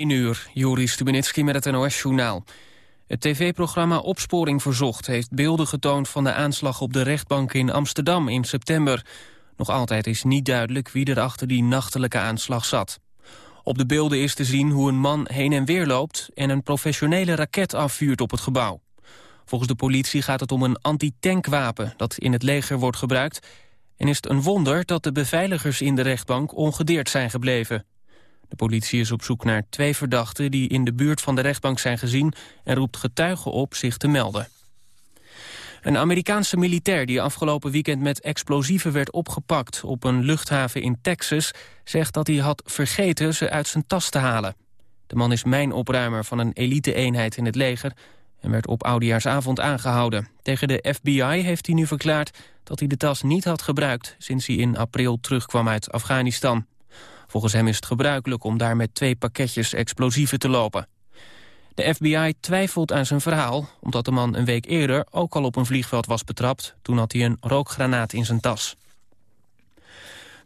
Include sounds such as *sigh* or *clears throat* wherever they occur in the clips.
1 uur, Joris Stubenitski met het NOS-journaal. Het tv-programma Opsporing Verzocht heeft beelden getoond... van de aanslag op de rechtbank in Amsterdam in september. Nog altijd is niet duidelijk wie er achter die nachtelijke aanslag zat. Op de beelden is te zien hoe een man heen en weer loopt... en een professionele raket afvuurt op het gebouw. Volgens de politie gaat het om een anti-tankwapen... dat in het leger wordt gebruikt... en is het een wonder dat de beveiligers in de rechtbank ongedeerd zijn gebleven. De politie is op zoek naar twee verdachten die in de buurt van de rechtbank zijn gezien... en roept getuigen op zich te melden. Een Amerikaanse militair die afgelopen weekend met explosieven werd opgepakt op een luchthaven in Texas, zegt dat hij had vergeten ze uit zijn tas te halen. De man is mijnopruimer van een elite-eenheid in het leger en werd op oudejaarsavond aangehouden. Tegen de FBI heeft hij nu verklaard dat hij de tas niet had gebruikt sinds hij in april terugkwam uit Afghanistan. Volgens hem is het gebruikelijk om daar met twee pakketjes explosieven te lopen. De FBI twijfelt aan zijn verhaal, omdat de man een week eerder ook al op een vliegveld was betrapt. Toen had hij een rookgranaat in zijn tas.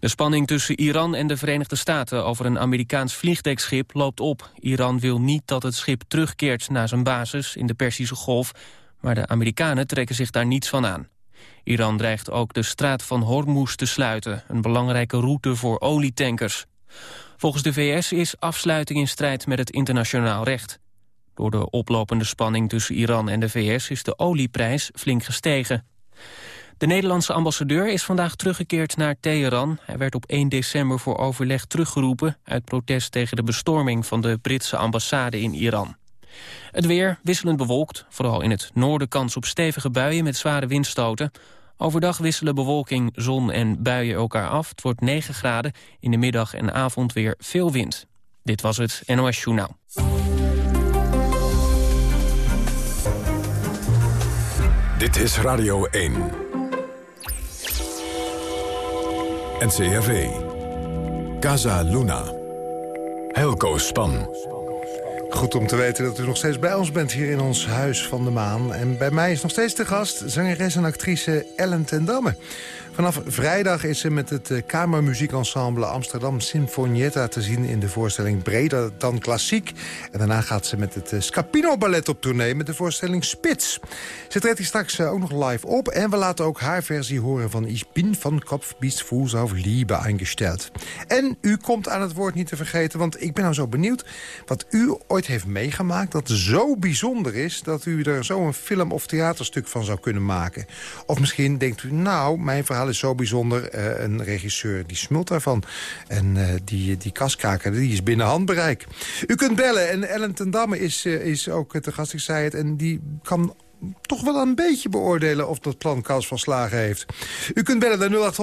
De spanning tussen Iran en de Verenigde Staten over een Amerikaans vliegdekschip loopt op. Iran wil niet dat het schip terugkeert naar zijn basis in de Persische Golf, maar de Amerikanen trekken zich daar niets van aan. Iran dreigt ook de straat van Hormuz te sluiten, een belangrijke route voor olietankers. Volgens de VS is afsluiting in strijd met het internationaal recht. Door de oplopende spanning tussen Iran en de VS is de olieprijs flink gestegen. De Nederlandse ambassadeur is vandaag teruggekeerd naar Teheran. Hij werd op 1 december voor overleg teruggeroepen... uit protest tegen de bestorming van de Britse ambassade in Iran. Het weer wisselend bewolkt, vooral in het noorden kans op stevige buien met zware windstoten. Overdag wisselen bewolking, zon en buien elkaar af. Het wordt 9 graden, in de middag en avond weer veel wind. Dit was het NOS Journaal. Dit is Radio 1. NCRV. Casa Luna. Helco Span. Goed om te weten dat u nog steeds bij ons bent hier in ons Huis van de Maan. En bij mij is nog steeds de gast zangeres en actrice Ellen ten Damme. Vanaf vrijdag is ze met het eh, kamermuziekensemble Amsterdam Sinfonietta te zien in de voorstelling Breder dan Klassiek. En daarna gaat ze met het eh, Scapino Ballet op tournee met de voorstelling Spits. Ze treedt hier straks eh, ook nog live op en we laten ook haar versie horen van Ich bin van Kopf bis Fuß auf Liebe eingesteld. En u komt aan het woord niet te vergeten, want ik ben nou zo benieuwd wat u ooit heeft meegemaakt dat zo bijzonder is dat u er zo een film of theaterstuk van zou kunnen maken. Of misschien denkt u, nou, mijn verhaal is zo bijzonder. Uh, een regisseur die smult daarvan. En uh, die, die kaskaker, die is binnen handbereik. U kunt bellen en Ellen ten Damme is, uh, is ook te gast, ik zei het. En die kan toch wel een beetje beoordelen of dat plan kans van slagen heeft. U kunt bellen naar 0800-1121,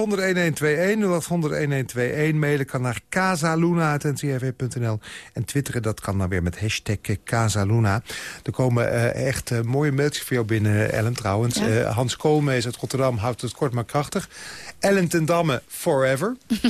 0800-1121. Mailen kan naar casaluna.ncrv.nl. En twitteren, dat kan dan weer met hashtag Casaluna. Er komen uh, echt uh, mooie mailtjes voor jou binnen, Ellen, trouwens. Ja. Uh, Hans Koolmees uit Rotterdam houdt het kort maar krachtig. Ellen ten Damme, forever. *laughs*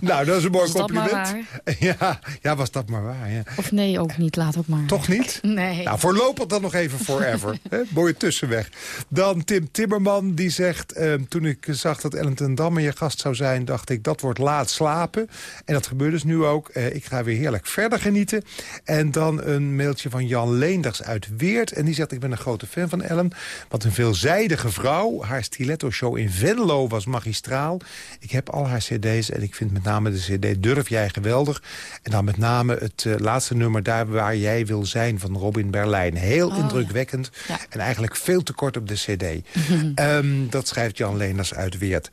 nou, dat is een mooi was compliment. *laughs* Ja, ja, was dat maar waar. Ja. Of nee, ook niet. Laat ook maar. Toch niet? *laughs* Nee. Nou, voorlopig dan nog even forever. Mooie tussenweg. Dan Tim Timmerman, die zegt... Uh, toen ik zag dat Ellen ten Damme je gast zou zijn... dacht ik, dat wordt laat slapen. En dat gebeurt dus nu ook. Uh, ik ga weer heerlijk verder genieten. En dan een mailtje van Jan Leenders uit Weert. En die zegt, ik ben een grote fan van Ellen. Wat een veelzijdige vrouw. Haar stiletto-show in Venlo was magistraal. Ik heb al haar cd's en ik vind met name de cd Durf Jij geweldig. En dan met name het uh, laatste nummer Daar Waar Jij Wil Zijn van Robin Berlijn. Heel oh, indrukwekkend. Ja. En eigenlijk veel te kort op de cd. um, *laughs* dat schrijft Jan Leners uit Weert.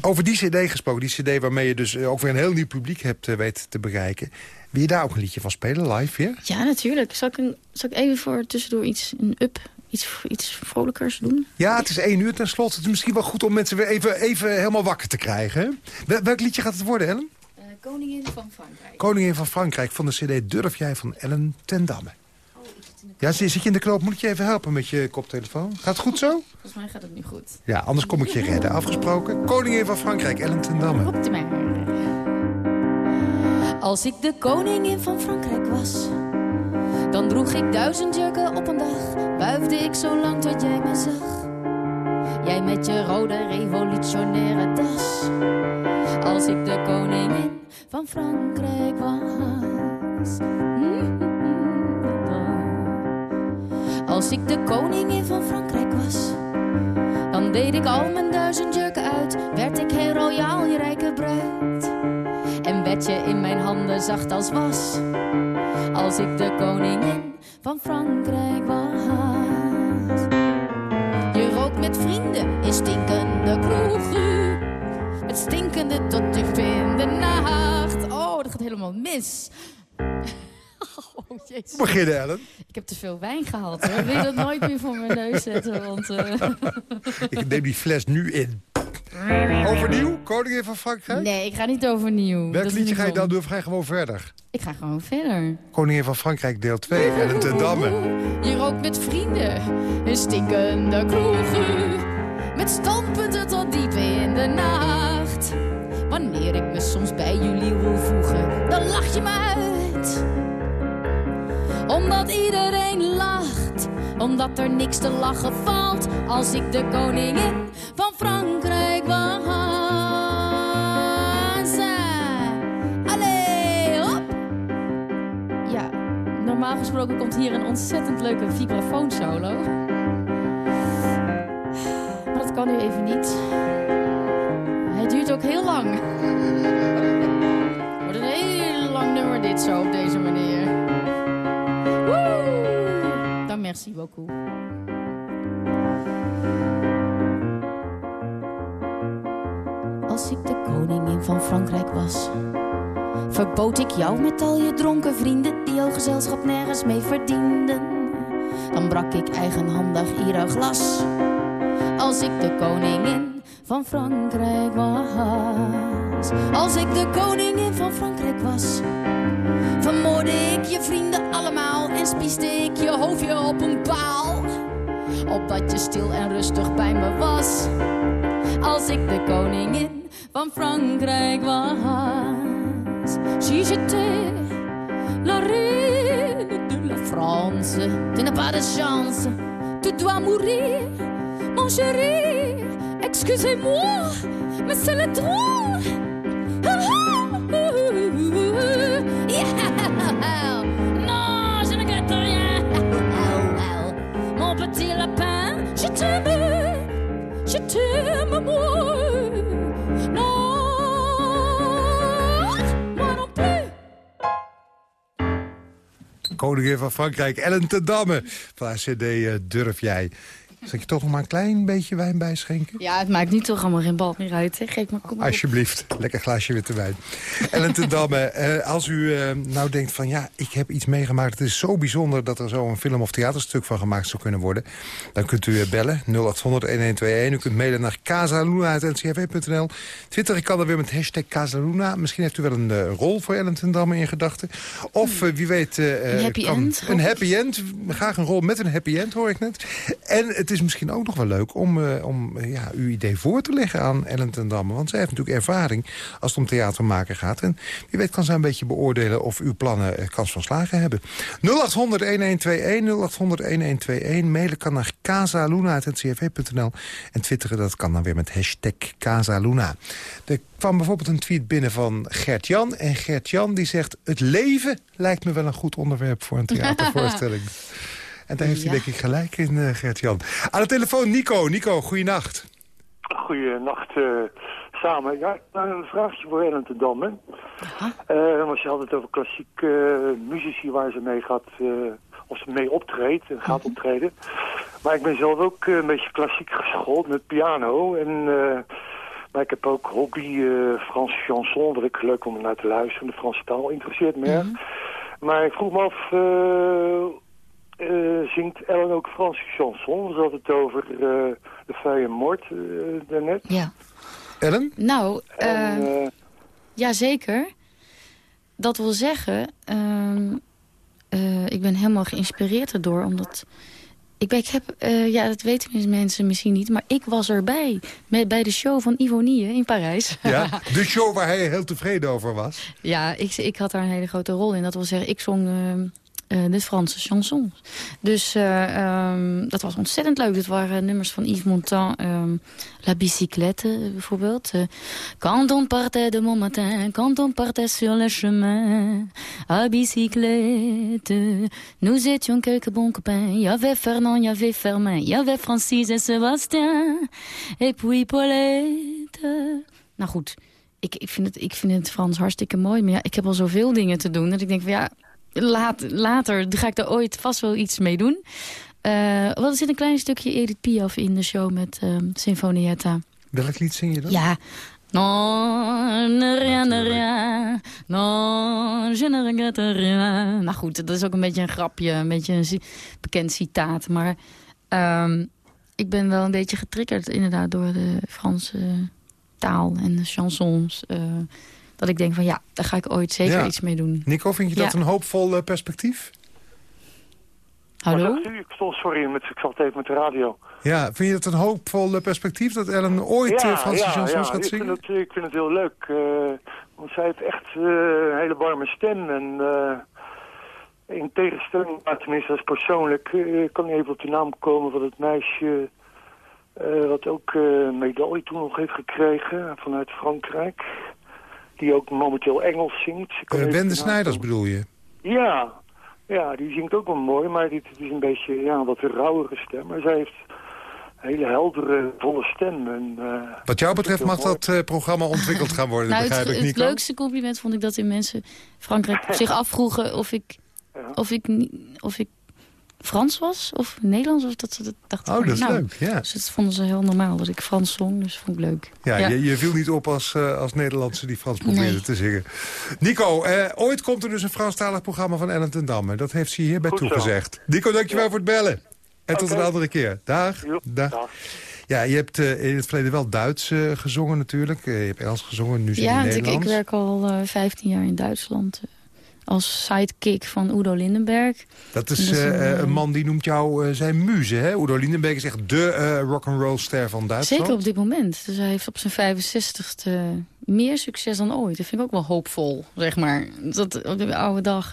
Over die cd gesproken, die cd waarmee je dus ook weer een heel nieuw publiek hebt uh, weten te bereiken. Wil je daar ook een liedje van spelen, live weer? Ja, natuurlijk. Zal ik, een, zal ik even voor tussendoor iets, een up, iets, iets vrolijkers doen? Ja, het is één uur tenslotte. Het is misschien wel goed om mensen weer even, even helemaal wakker te krijgen. Wel, welk liedje gaat het worden, Ellen? Uh, Koningin van Frankrijk. Koningin van Frankrijk van de cd Durf Jij van Ellen ten Damme. Ja, zit je in de knoop? Moet ik je even helpen met je koptelefoon? Gaat het goed zo? Volgens mij gaat het nu goed. Ja, anders kom ik je redden. Afgesproken. Koningin van Frankrijk, Ellen ten Damme. Op mij. Als ik de koningin van Frankrijk was... dan droeg ik duizend jurken op een dag. Wuifde ik zo lang tot jij me zag. Jij met je rode revolutionaire tas. Als ik de koningin van Frankrijk was... Mm. Als ik de koningin van Frankrijk was, dan deed ik al mijn duizend jurken uit. Werd ik heel royaal, je rijke bruid. En werd je in mijn handen zacht als was. Als ik de koningin van Frankrijk was. Je rookt met vrienden in stinkende kroegen. Met stinkende tot diep in de nacht. Oh, dat gaat helemaal mis. *laughs* Oh, jezus. Beginnen, Ellen. Ik heb te veel wijn gehaald. Hoor. Wil dat nooit meer voor mijn neus zetten. Want, uh... *laughs* Ik neem die fles nu in. Overnieuw? Koningin van Frankrijk? Nee, ik ga niet overnieuw. Welk liedje ga je dan doen of ga je gewoon verder? Ik ga gewoon verder. Koningin van Frankrijk deel 2, Ellen ten Damme. Je rookt met vrienden in stinkende kroegen. Met standpunten tot diep in de nacht. Wanneer ik me soms bij jullie wil voegen, dan lach je me uit. Omdat iedereen lacht, omdat er niks te lachen valt. Als ik de koningin van Frankrijk was. Allee, hop! Ja, normaal gesproken komt hier een ontzettend leuke vibrafoonsolo. Maar dat kan nu even niet. Het duurt ook heel lang. *laughs* Wordt een heel lang nummer dit zo op deze manier. Merci beaucoup. Als ik de koningin van Frankrijk was, verbood ik jou met al je dronken vrienden die jouw gezelschap nergens mee verdienden. Dan brak ik eigenhandig ieder glas. Als ik de koningin van Frankrijk was. Als ik de koningin van Frankrijk was. Vermoorde ik je vrienden allemaal en spieste ik je hoofdje op een paal. Opdat je stil en rustig bij me was. Als ik de koningin van Frankrijk was. Si j'étais la reine de la France. Tu n'as pas de chance, tu dois mourir, mon chéri. Excusez-moi, mais c'est le droit. Yeah. Koningin van Frankrijk, Ellen ten Damme. Van haar cd eh, Durf Jij. Zal ik je toch nog maar een klein beetje wijn bijschenken? Ja, het maakt nu toch allemaal geen bal meer uit. Hè? Geef maar, kom maar. Alsjeblieft, lekker glaasje witte wijn. Ellen ten Damme, eh, als u eh, nou denkt van ja, ik heb iets meegemaakt... het is zo bijzonder dat er zo een film of theaterstuk van gemaakt zou kunnen worden... dan kunt u eh, bellen, 0800-1121. U kunt mailen naar casaluna.ncrv.nl. Twitter kan er weer met hashtag Casaluna. Misschien heeft u wel een rol voor Ellen ten Damme in gedachten. Of eh, wie weet... Een happy kan- end, Een happy end. Graag een rol met een happy end, hoor ik net. En het is misschien ook nog wel leuk om, eh, om eh, ja, uw idee voor te leggen aan Ellen ten Damme. Want zij heeft natuurlijk ervaring als het om theater maken gaat. En wie weet kan zij een beetje beoordelen of uw plannen eh, kans van slagen hebben. 0800-1121, 0800-1121. Mailen kan naar casaluna.ncrv.nl. En twitteren dat kan dan weer met hashtag Casaluna. Er kwam bijvoorbeeld een tweet binnen van Gert-Jan. En Gert-Jan die zegt... het leven lijkt me wel een goed onderwerp voor een *laughs* theatervoorstelling. En daar heeft hij denk ik gelijk in, eh, Gert-Jan. Aan de telefoon Nico. Nico, goeienacht. Goeienacht uh, samen. Ja, nou, een vraagje voor Ellen ten Dam. Hè. Uh, want je had het over klassieke uh, muzici waar ze mee gaat, uh, of ze mee optreedt en gaat optreden. Maar ik ben zelf ook een beetje klassiek geschoold met piano. En, uh, maar ik heb ook hobby uh, Franse chanson, wat ik leuk om naar te luisteren. De Franse taal interesseert me. Mm -hmm. Maar ik vroeg me af, uh, zingt Ellen ook Franse chansons? We hadden het over uh, de Feuille Mort uh, daarnet. Ja. Ellen? Nou, uh, ja zeker. Dat wil zeggen, ik ben helemaal geïnspireerd erdoor, omdat... Ik, ben, ik heb, ja, dat weten mensen misschien niet, maar ik was erbij. Met, bij de show van Ivonie in Parijs. Ja, *laughs* de show waar hij heel tevreden over was. Ja, ik, ik had daar een hele grote rol in. Dat wil zeggen, ik zong uh, de Franse chansons. Dus uh, um, dat was ontzettend leuk. Dat waren nummers van Yves Montand. Um, La bicyclette bijvoorbeeld. Uh, quand on partait de mon matin, quand on partait sur le chemin, à bicyclette, nous étions quelques bons copains. Il y avait Fernand, il y avait Fermin, il y avait Francis et Sébastien. Et puis Paulette. Nou goed, ik, ik, vind het, ik vind het Frans hartstikke mooi. Maar ja, ik heb al zoveel dingen te doen. Dat ik denk van ja, laat, later ga ik daar ooit vast wel iets mee doen. Uh, wat er zit een klein stukje Edith Piaf in de show met uh, Sinfonietta. Welk lied zing je dan? Ja. Non, rien, rien. Non, je ne regrette rien. Nou goed, dat is ook een beetje een grapje. Een beetje een bekend citaat. Maar um, ik ben wel een beetje getriggerd inderdaad door de Franse taal en de chansons. Uh, dat ik denk van ja, daar ga ik ooit zeker Ja. iets mee doen. Nico, vind je dat Ja. een hoopvol eh, perspectief? Hallo? Ik stond, sorry, met, ik zat even met de radio. Ja, vind je dat een hoopvol eh, perspectief dat Ellen ooit eh, Franse chansons gaat ik zingen? Vind het, ik vind het heel leuk. eh, want zij heeft echt eh, een hele warme stem. En eh, in tegenstelling, maar tenminste is persoonlijk, ik kan niet even op de naam komen van het meisje... eh, wat ook eh, medaille toen nog heeft gekregen vanuit Frankrijk. Die ook momenteel Engels zingt. Ik Eh, Wende Snijders bedoel je? Ja, ja, die zingt ook wel mooi, maar dit, het is een beetje ja, wat een rauwere stem. Maar zij heeft een hele heldere, volle stem. En, eh, Wat jou betreft mag mooi. dat eh, programma ontwikkeld gaan worden, Nou, het, begrijp ik, het Nico? leukste compliment vond ik dat in mensen Frankrijk *laughs* zich afvroegen of ik, Ja. of ik, of ik Frans was of Nederlands. Of dat ze dat dachten. Oh, van, dat is nou, leuk, ja. Dus dat vonden ze heel normaal dat ik Frans zong, dus vond ik leuk. Ja, Ja. Je, je viel niet op als, eh, als Nederlandse die Frans probeerde Nee. te zingen. Nico, eh, ooit komt er dus een Franstalig programma van Ellen ten Damme. Dat heeft ze hierbij Goed zo. toegezegd. Nico, dankjewel voor het bellen. En tot een andere keer. Dag. joep, Dag. dag. Ja, je hebt eh, in het verleden wel Duits gezongen natuurlijk. Eh, je hebt Engels gezongen, nu zing je Ja, want ik, ik Nederlands. werk al eh 15 jaar in Duitsland als sidekick van Udo Lindenberg. Dat is dat is een, eh, eh, een man die noemt jou eh, zijn muze, hè? Udo Lindenberg is echt de rock'n'roll ster van Duitsland. Zeker op dit moment. Dus hij heeft op zijn 65ste meer succes dan ooit. Dat vind ik ook wel hoopvol, zeg maar. Dat op de oude dag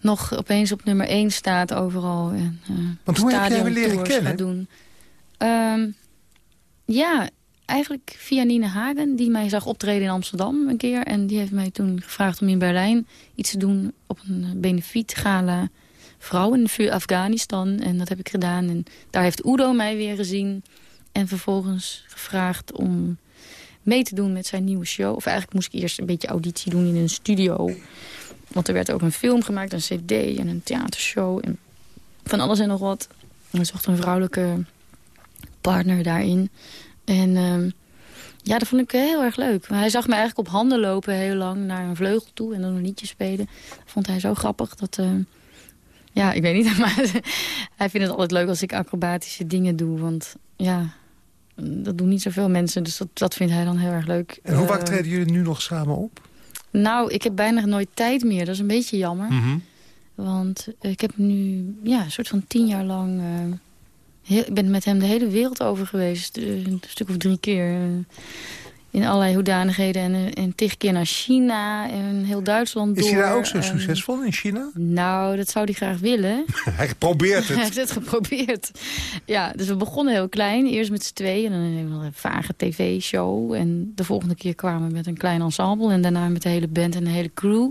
nog opeens op nummer 1 staat overal. En, eh, Want hoe heb jij hem leren kennen? Doen. Ehm, ja, eigenlijk via Nina Hagen, die mij zag optreden in Amsterdam een keer. En die heeft mij toen gevraagd om in Berlijn iets te doen op een benefietgala vrouwen voor Afghanistan. En dat heb ik gedaan. En daar heeft Udo mij weer gezien. En vervolgens gevraagd om mee te doen met zijn nieuwe show. Of eigenlijk moest ik eerst een beetje auditie doen in een studio. Want er werd ook een film gemaakt, een cd en een theatershow. En van alles en nog wat. En ik zocht een vrouwelijke partner daarin. En ehm, ja, dat vond ik heel erg leuk. Maar hij zag me eigenlijk op handen lopen heel lang naar een vleugel toe. En dan een liedje spelen. Dat vond hij zo grappig dat... ehm, ja, ik weet niet, *laughs* maar hij vindt het altijd leuk als ik acrobatische dingen doe. Want ja, dat doen niet zoveel mensen, dus dat, dat vindt hij dan heel erg leuk. En hoe vaak Eh, treden jullie nu nog samen op? Nou, ik heb bijna nooit tijd meer. Dat is een beetje jammer. Mhm. Want ik heb nu ja, een soort van tien jaar lang... eh, heel- ik ben met hem de hele wereld over geweest. eh, Een stuk of drie keer. eh, in allerlei hoedanigheden. En, eh, en tig keer naar China. En heel Duitsland door. Is hij daar ook zo succesvol in China? Nou, dat zou hij graag willen. *laughs* Hij probeert *laughs* Hij het. heeft het geprobeerd. Ja, dus we begonnen heel klein. Eerst met z'n tweeën. En dan een hele vage tv-show. En de volgende keer kwamen we met een klein ensemble. En daarna met de hele band en de hele crew.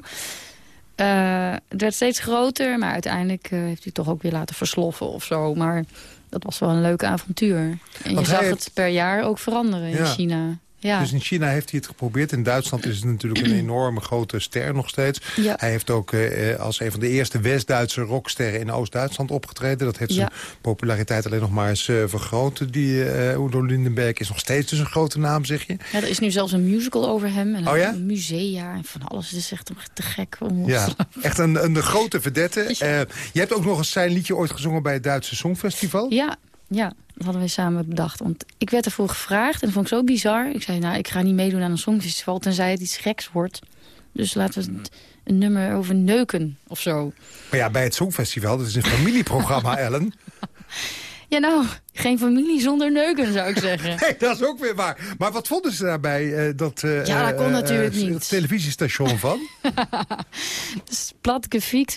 Het werd steeds groter. Maar uiteindelijk heeft hij toch ook weer laten versloffen of zo. Maar dat was wel een leuk avontuur. En je Want zag heeft- het per jaar ook veranderen in Ja. China. Ja. Dus in China heeft hij het geprobeerd. In Duitsland is het natuurlijk een *clears throat* enorme grote ster nog steeds. Ja. Hij heeft ook eh, als een van de eerste West-Duitse rocksterren in Oost-Duitsland opgetreden. Dat heeft zijn populariteit alleen nog maar eens eh, vergroot. Die eh Udo Lindenberg is nog steeds dus een grote naam, zeg je? Ja, er is nu zelfs een musical over hem. En Oh ja? een musea en van alles. Het is echt te gek. Ja, echt een, een grote verdette. Eh, je hebt ook nog eens zijn liedje ooit gezongen bij het Duitse Songfestival. Ja, ja, dat hadden wij samen bedacht. Want ik werd ervoor gevraagd en dat vond ik zo bizar. Ik zei, nou, ik ga niet meedoen aan een songfestival... tenzij het iets geks wordt. Dus laten we het een nummer over neuken of zo. Maar ja, bij het Songfestival, dat is een familieprogramma, *laughs* Ellen. Ja, nou, geen familie zonder neuken, zou ik zeggen. *laughs* Nee, dat is ook weer waar. Maar wat vonden ze daarbij, eh, dat, eh, Ja, dat kon eh, natuurlijk eh, niet. televisiestation van? *laughs* Dus plat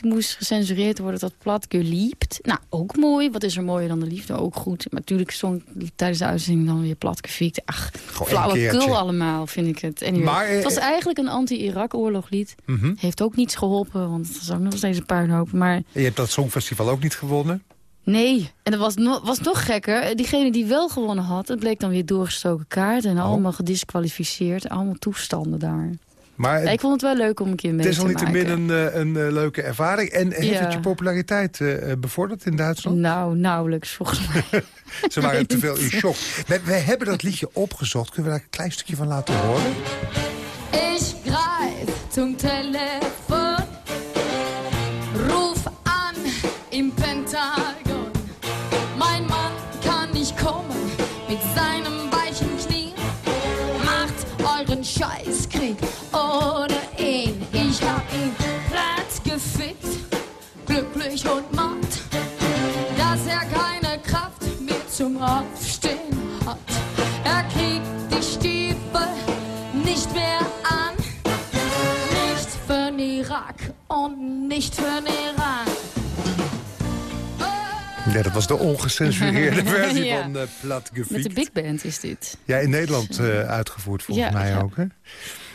moest gecensureerd worden tot plat geliept. Nou, ook mooi. Wat is er mooier dan de liefde? Ook goed. Maar natuurlijk stond tijdens de uitzending dan weer plat gefiekt. Ach, flauwekul allemaal, vind ik het. Anyway, Maar, het was eigenlijk een anti-Irak-oorloglied. Mhm. Heeft ook niets geholpen, want het was ook nog steeds een puinhoop. Maar Je hebt dat Songfestival ook niet gewonnen. Nee, en dat was, no was nog gekker. Diegene die wel gewonnen had, het bleek dan weer doorgestoken kaart... en Oh. allemaal gedisqualificeerd. Allemaal toestanden daar. Maar Ja, ik vond het wel leuk om een keer mee het is te al maken. niet een, eh, een eh, leuke ervaring. En heeft Ja. het je populariteit eh, bevorderd in Duitsland? Nou, nauwelijks volgens mij. *laughs* Ze waren te veel in shock. Wij, wij hebben dat liedje opgezocht. Kunnen we daar een klein stukje van laten horen? Ich greif zum Telefon, zum Aufstehen hat. Er kriegt die Stiefel nicht mehr an. Nicht für den Irak und nicht für den Iran. Ja, dat was de ongecensureerde *laughs* versie Ja. van uh, Plat Met de Gefiekt. big band is dit. Ja, in Nederland eh, uitgevoerd volgens Ja, mij ja. ook. Hè?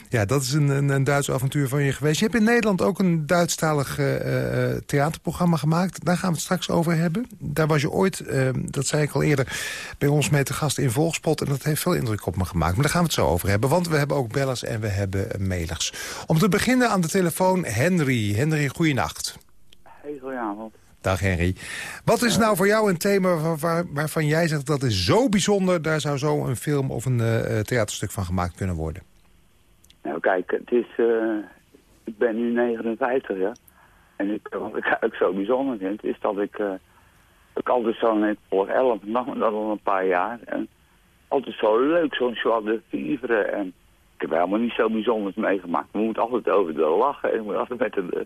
Ja, dat is een, een, een Duits avontuur van je geweest. Je hebt in Nederland ook een Duitsstalig eh, eh, theaterprogramma gemaakt. Daar gaan we het straks over hebben. Daar was je ooit, eh, dat zei ik al eerder, bij ons mee te gast in Volgspot. En dat heeft veel indruk op me gemaakt. Maar daar gaan we het zo over hebben. Want we hebben ook bellers en we hebben eh, mailers. Om te beginnen aan de telefoon Henry. Henry, goeienacht. Hey, goedenavond. Dag Henry. Wat is nou voor jou een thema waar, waar- waarvan jij zegt dat is zo bijzonder... daar zou zo een film of een eh, eh, theaterstuk van gemaakt kunnen worden? Nou kijk, het is, eh, ik ben nu 59 ja. En ik, wat ik eigenlijk zo bijzonder vind, is dat ik, eh, ik altijd zo'n, ik volg 11, nog dat al een paar jaar. En altijd zo leuk, zo'n joie de vivre. En ik heb helemaal niet zo bijzonders meegemaakt. We moeten altijd over de lachen en we moeten altijd met de...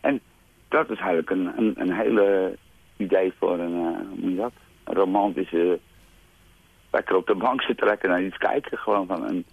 En dat is eigenlijk een, een, hele idee voor een, eh, hoe moet dat? Een romantische... Lekker op de bank zitten, lekker naar iets kijken. Gewoon van een...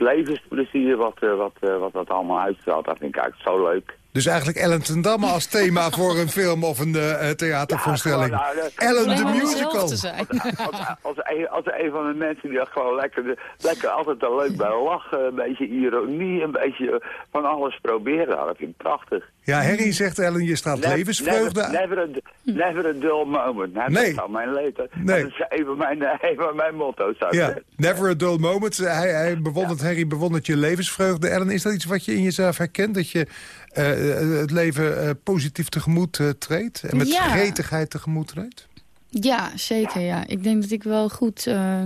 Levensplezier wat, eh, wat, eh, wat dat allemaal uitstraalt, dat vind ik eigenlijk zo leuk. Dus eigenlijk Ellen ten Damme als thema *laughs* voor een film of een eh, eh, theatervoorstelling. Ja, gewoon, nou, Ellen zelf musical. te zijn. Als, als, een, als een van de mensen die dat gewoon lekker, lekker altijd er leuk bij lachen, een beetje ironie, een beetje van alles proberen. Nou, dat vind ik prachtig. Ja, Henry zegt Ellen, je staat Ne- levensvreugde Never, never, a, never a dull moment. Nou, Nee. Dat mijn. Nee. Dat is een van mijn, een van mijn motto's. zou Ja, never a dull moment. Hij, hij bewondert, Henry bewondert je levensvreugde. Ellen, is dat iets wat je in jezelf herkent? Dat je eh, het leven eh, positief tegemoet eh, treedt? En met Ja. gretigheid tegemoet treedt? Ja, zeker. Ja. Ik denk dat ik wel goed eh,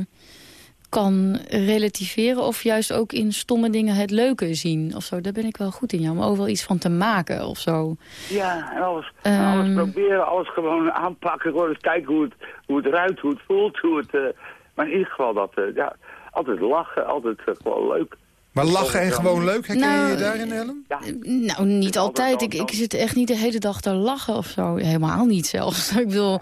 kan relativeren... of juist ook in stomme dingen het leuke zien. Of zo. Daar ben ik wel goed in, ja. Om overal iets van te maken of zo. Ja, en alles, en alles Ehm. proberen, alles gewoon aanpakken. Gewoon eens kijken hoe het, hoe het ruikt, hoe het voelt. Hoe het, eh, maar in ieder geval dat, eh, ja, altijd lachen, altijd eh, gewoon leuk. Maar lachen en gewoon leuk, herken je Nou, je daarin, Ellen? Ja, Nou, niet altijd Ik, ik zit echt niet de hele dag te lachen of zo. Helemaal niet zelfs. *laughs* Ik bedoel,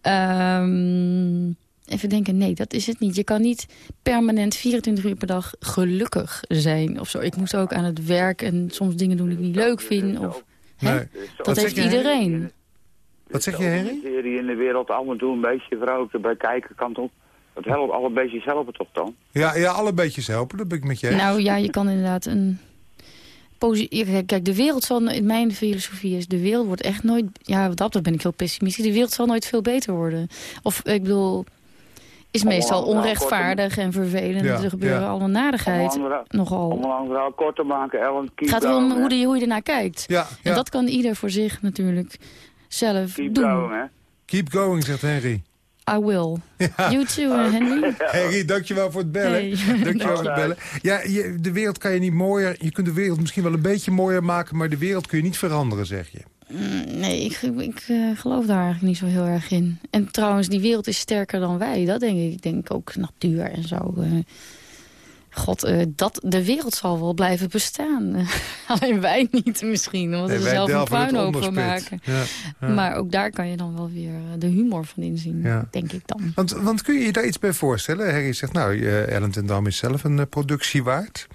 ehm, even denken, nee, dat is het niet. Je kan niet permanent 24 uur per dag gelukkig zijn of zo. Ik moest ook aan het werk en soms dingen doen die ik niet leuk vind. Of, hè? Nee. Dat Wat heeft zeg je, iedereen. Wat zeg je, Henry? serie in de wereld af en toe een beetje vrouwelijk erbij kijken kan toch? Dat helpt al een beetje zelf toch dan? Ja, ja, alle beetjes helpen, dat ben ik met je eens. Nou ja, je kan inderdaad een... kijk, de wereld zal... In mijn filosofie is, de wereld wordt echt nooit... Ja, wat dat betreft ben ik heel pessimistisch. De wereld zal nooit veel beter worden. Of, ik bedoel... Is meestal onrechtvaardig en vervelend. Ja, er gebeuren ja. allemaal Om nadigheid. een lang Nogal. om een lang verhaal kort te maken, Ellen, Het gaat erom going, hoe, de, hoe je ernaar kijkt. Ja, En dat kan ieder voor zich natuurlijk zelf Keep doen. going, hè. Keep going, zegt Henry. I will. You too, uh, Henry. *laughs* Henry, dankjewel voor het bellen. Hey. *laughs* Dankjewel voor het bellen. Ja, je, de wereld kan je niet mooier... Je kunt de wereld misschien wel een beetje mooier maken... maar de wereld kun je niet veranderen, zeg je. Mm, Nee, ik, ik eh, geloof daar eigenlijk niet zo heel erg in. En trouwens, die wereld is sterker dan wij. Dat denk ik. Ik denk ook natuur en zo. eh. God, uh, dat, de wereld zal wel blijven bestaan. *laughs* Alleen wij niet misschien, omdat nee, we zelf een puinhoop van maken. Ja, ja. Maar ook daar kan je dan wel weer de humor van inzien, ja. denk ik dan. Want, want kun je je daar iets bij voorstellen? Harry zegt, nou, uh, Ellen ten Dam is zelf een uh, productie waard.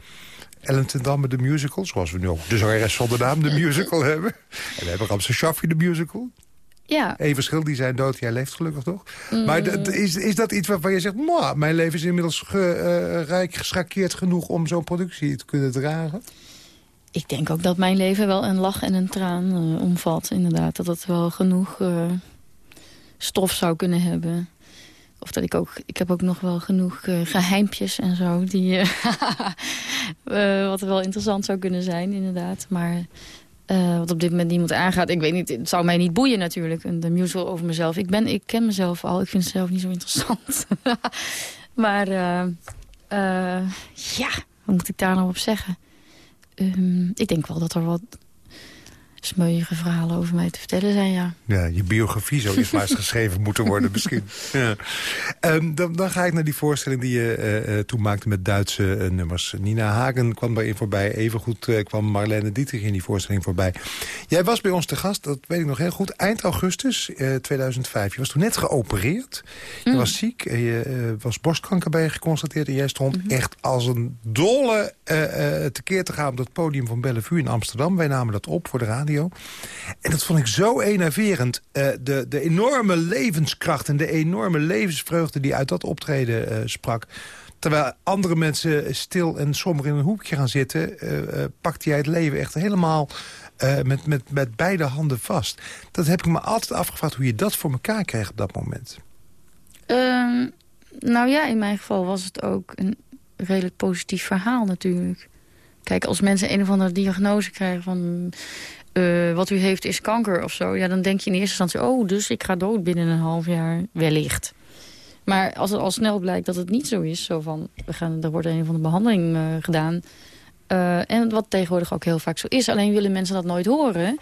Ellen ten Damme de musical, zoals we nu ook de zangeres van de naam de *laughs* musical hebben. En we hebben Ramse Shaffi de musical. Ja. Even verschil, die zijn dood, jij leeft gelukkig toch? Mm. Maar is, is dat iets waarvan je zegt... mijn leven is inmiddels ge, uh, rijk geschakeerd genoeg om zo'n productie te kunnen dragen? Ik denk ook dat mijn leven wel een lach en een traan uh, omvat, inderdaad. Dat het wel genoeg uh, stof zou kunnen hebben. Of dat ik ook, ik heb ook nog wel genoeg geheimpjes en zo. Die, *laughs* wat wel interessant zou kunnen zijn, inderdaad. Maar uh, wat op dit moment niemand aangaat. Ik weet niet, het zou mij niet boeien natuurlijk, een musical over mezelf. Ik, ben, ik ken mezelf al, ik vind het zelf niet zo interessant. *laughs* maar uh, uh, ja, wat moet ik daar nou op zeggen? Um, ik denk wel dat er wat smeuïge verhalen over mij te vertellen zijn, ja. Ja, je biografie zou eerst maar eens *laughs* geschreven moeten worden misschien. Ja. Um, dan, dan, ga ik naar die voorstelling die je uh, toen maakte met Duitse uh, nummers. Nina Hagen kwam daarin voorbij. Evengoed uh, kwam Marlene Dietrich in die voorstelling voorbij. Jij was bij ons te gast, dat weet ik nog heel goed, eind augustus 2005. Je was toen net geopereerd. Je mm. was ziek, je was borstkanker bij je geconstateerd... en jij stond mm -hmm. echt als een dolle tekeer te gaan op het podium van Bellevue in Amsterdam. Wij namen dat op voor de radio. En dat vond ik zo enerverend. Uh, de, de enorme levenskracht en de enorme levensvreugde die uit dat optreden uh, sprak. Terwijl andere mensen stil en somber in een hoekje gaan zitten... Uh, pakte jij het leven echt helemaal met, met, met beide handen vast. Dat heb ik me altijd afgevraagd hoe je dat voor elkaar kreeg op dat moment. Um, nou ja, in mijn geval was het ook een redelijk positief verhaal natuurlijk. Kijk, als mensen een of andere diagnose krijgen van uh, wat u heeft is kanker of zo... Ja, dan denk je in eerste instantie... oh, dus ik ga dood binnen een half jaar, wellicht. Maar als het al snel blijkt dat het niet zo is... zo van, we gaan, er wordt een van de behandeling uh, gedaan... Uh, en wat tegenwoordig ook heel vaak zo is... alleen willen mensen dat nooit horen...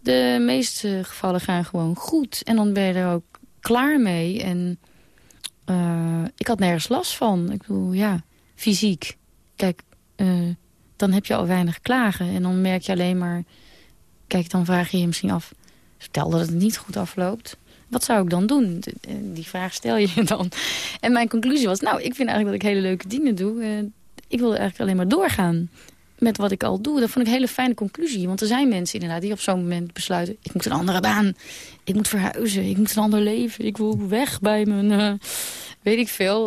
de meeste gevallen gaan gewoon goed. En dan ben je er ook klaar mee. En ik had nergens last van. Ik bedoel, ja, fysiek. Kijk, dan heb je al weinig klagen. En dan merk je alleen maar Kijk, dan vraag je je misschien af... stel dat het niet goed afloopt... wat zou ik dan doen? Eh, die vraag stel je *laughs* dan. En mijn conclusie was... nou, ik vind eigenlijk dat ik hele leuke dingen doe. Uh, ik wil eigenlijk alleen maar doorgaan met wat ik al doe. Dat vond ik een hele fijne conclusie. Want er zijn mensen inderdaad die op zo'n moment besluiten... ik moet een andere baan, ik moet verhuizen, ik moet een ander leven... ik wil weg bij mijn, uh, weet ik veel.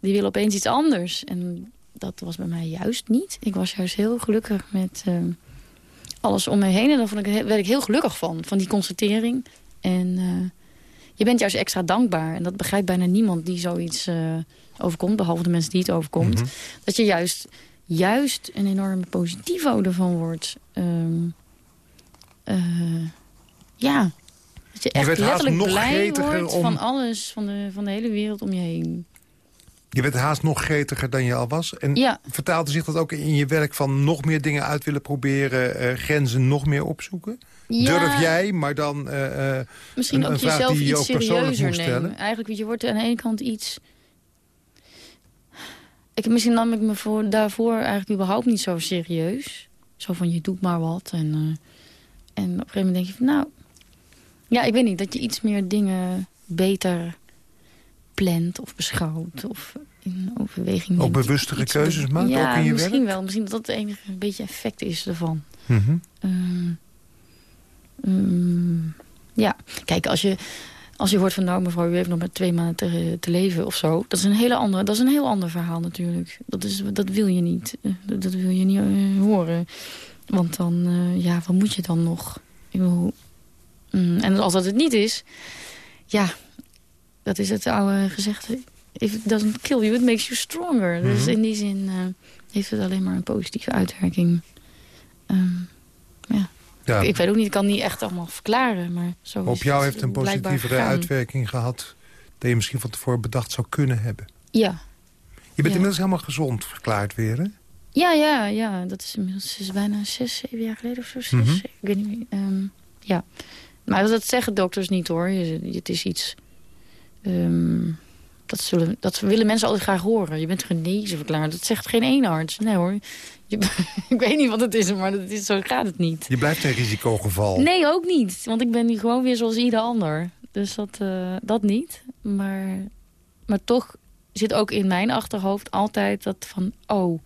Die willen opeens iets anders. En dat was bij mij juist niet. Ik was juist heel gelukkig met alles om me heen. En daar vond ik, werd ik heel gelukkig van, van die constatering. En uh, je bent juist extra dankbaar. En dat begrijpt bijna niemand die zoiets uh, overkomt. Behalve de mensen die het overkomt. Mm -hmm. Dat je juist, juist een enorme positivo ervan wordt. Um, uh, ja. Dat je echt je letterlijk blij wordt om... van alles, van de, van de hele wereld om je heen. Je bent haast nog gretiger dan je al was. En ja. vertaalde zich dat ook in je werk van nog meer dingen uit willen proberen... Uh, grenzen nog meer opzoeken? Ja. Durf jij, maar dan uh, Misschien een, ook een jezelf die je iets serieuzer nemen. Eigenlijk, je wordt aan de ene kant iets... Ik, misschien nam ik me voor, daarvoor eigenlijk überhaupt niet zo serieus. Zo van, je doet maar wat. En, uh, en op een gegeven moment denk je van, nou... Ja, ik weet niet, dat je iets meer dingen beter plant of beschouwt of in overweging neemt. Ook bewustere keuzes maakt, ja, ook in je misschien werk? wel. Misschien dat dat het enige een beetje effect is ervan. Mm -hmm. um, um, ja, kijk, als je, als je hoort van nou mevrouw, u heeft nog maar twee maanden te, te, leven of zo. Dat is, een hele andere, dat is een heel ander verhaal natuurlijk. Dat, is, dat wil je niet. Dat, dat wil je niet uh, horen. Want dan, uh, ja, wat moet je dan nog? Ik bedoel, mm, en als dat het niet is, ja, dat is het oude gezegde. If it doesn't kill you, it makes you stronger. Mm -hmm. Dus mhm. in die zin uh, heeft het alleen maar een positieve uitwerking. Um, ja. ja. Ik, ik, weet ook niet, ik kan niet echt allemaal verklaren. Maar zo Op jou heeft het een positievere uitwerking gehad... dat je misschien van tevoren bedacht zou kunnen hebben. Ja. Je bent ja. inmiddels helemaal gezond verklaard weer, hè? Ja, ja, ja. Dat is inmiddels is bijna zes, zeven jaar geleden of zo. Zes, mm -hmm. Ik weet niet meer. Um, ja. Maar dat zeggen dokters niet, hoor. Je, het is iets Um, dat, zullen, dat willen mensen altijd graag horen. Je bent genezen verklaard. Dat zegt geen één arts. Nee hoor. Je, *laughs* ik weet niet wat het is, maar dat is, zo gaat het niet. Je blijft een risicogeval. Nee, ook niet. Want ik ben nu gewoon weer zoals ieder ander. Dus dat, uh, dat niet. Maar, maar toch zit ook in mijn achterhoofd altijd dat van... oh,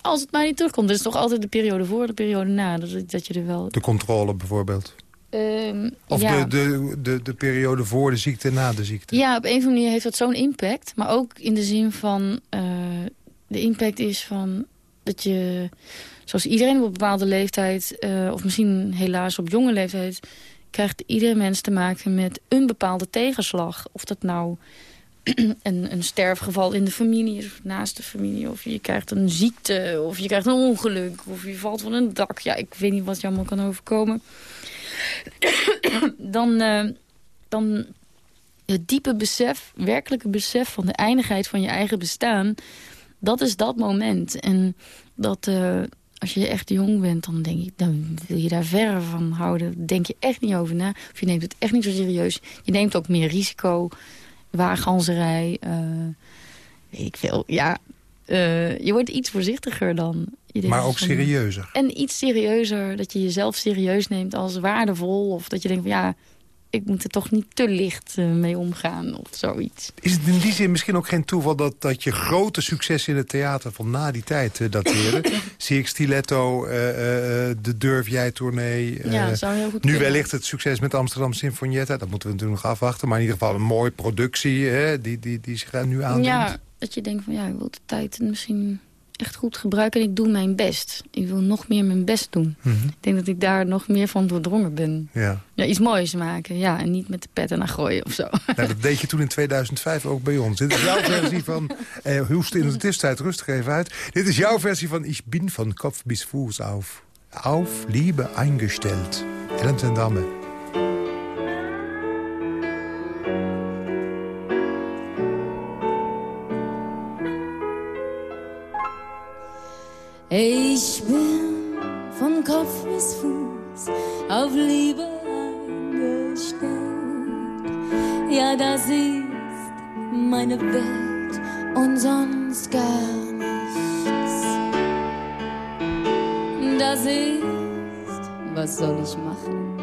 als het maar niet terugkomt. Dat is toch altijd de periode voor, de periode na. Dat, dat je er wel... De controle bijvoorbeeld. Um, of ja. de, de, de, de periode voor de ziekte en na de ziekte. Ja, op een of andere manier heeft dat zo'n impact. Maar ook in de zin van... Uh, de impact is van dat je... Zoals iedereen op een bepaalde leeftijd... Uh, of misschien helaas op jonge leeftijd... krijgt iedere mens te maken met een bepaalde tegenslag. Of dat nou *clears throat* een, een sterfgeval in de familie is, of naast de familie. Of je krijgt een ziekte, of je krijgt een ongeluk. Of je valt van een dak. Ja, ik weet niet wat je allemaal kan overkomen. *coughs* dan, uh, dan het diepe besef, werkelijke besef van de eindigheid van je eigen bestaan. Dat is dat moment. En dat uh, als je echt jong bent, dan denk ik, dan wil je daar verre van houden. Denk je echt niet over na. Of je neemt het echt niet zo serieus. Je neemt ook meer risico. Waagganserij. Uh, weet ik veel. Ja, je wordt iets voorzichtiger dan. Maar ook serieuzer. En iets serieuzer. Dat je jezelf serieus neemt als waardevol. Of dat je denkt van ja, ik moet er toch niet te licht uh, mee omgaan of zoiets. Is het in die zin misschien ook geen toeval dat, dat je grote successen in het theater van na die tijd uh, dateren? *laughs* Zie ik Stiletto, uh, de Durf Jij tournee. ja, zou heel goed nu kunnen. wellicht het succes met Amsterdam Sinfonietta. Dat moeten we natuurlijk nog afwachten. Maar in ieder geval een mooie productie hè, die, die, die zich nu aandient. Ja, dat je denkt van ja, ik wil de tijd misschien echt goed gebruiken en ik doe mijn best. Ik wil nog meer mijn best doen. Mm -hmm. Ik denk dat ik daar nog meer van doordrongen ben. Ja. ja iets moois maken, ja. En niet met de pet naar gooien of zo. Nou, dat deed je toen in 2005 ook bij ons. Dit is jouw versie van... Eh, Hoest in de tussentijd rustig even uit. Dit is jouw versie van Ich bin van Kopf bis Fuß auf. Auf Liebe eingestellt. Ellen ten Damme. Ich bin von Kopf bis Fuß auf Liebe eingestellt. Ja, das ist meine Welt und sonst gar nichts. Das ist, was soll ich machen?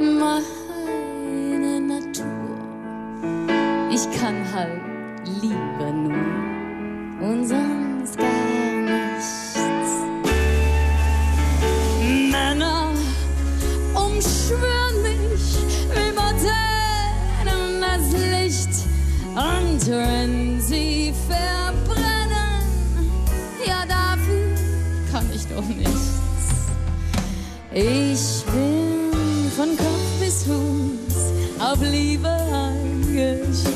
Meine Natur. Ich kann halt lieber nur und sonst gar nichts. Und wenn sie verbrennen, ja dafür kann ich doch nichts. Ich bin von Kopf bis Fuß auf Liebe eingestellt.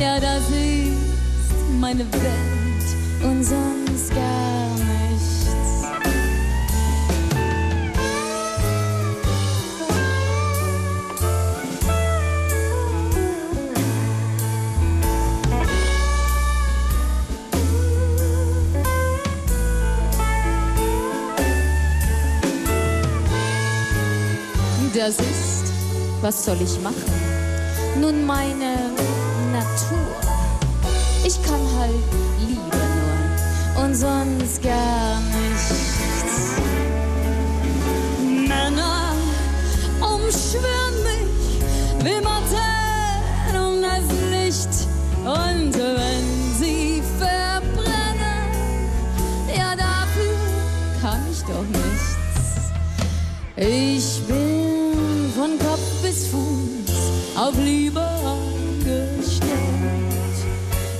Ja, das ist meine Welt und sonst gar Das ist, was soll ich machen? Nun meine Natur. Ich kann halt lieber nur und sonst gar nichts. Männer umschwören mich wie Motten um das Licht und wenn sie verbrennen, ja dafür kann ich doch nichts. Ich auf Liebe eingestellt.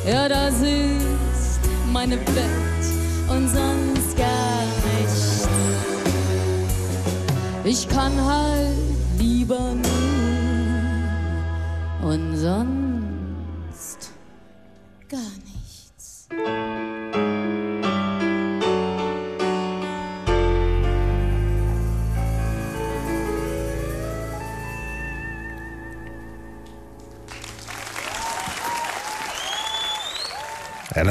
Ja, das ist meine Welt und sonst gar nichts. Ich kann halt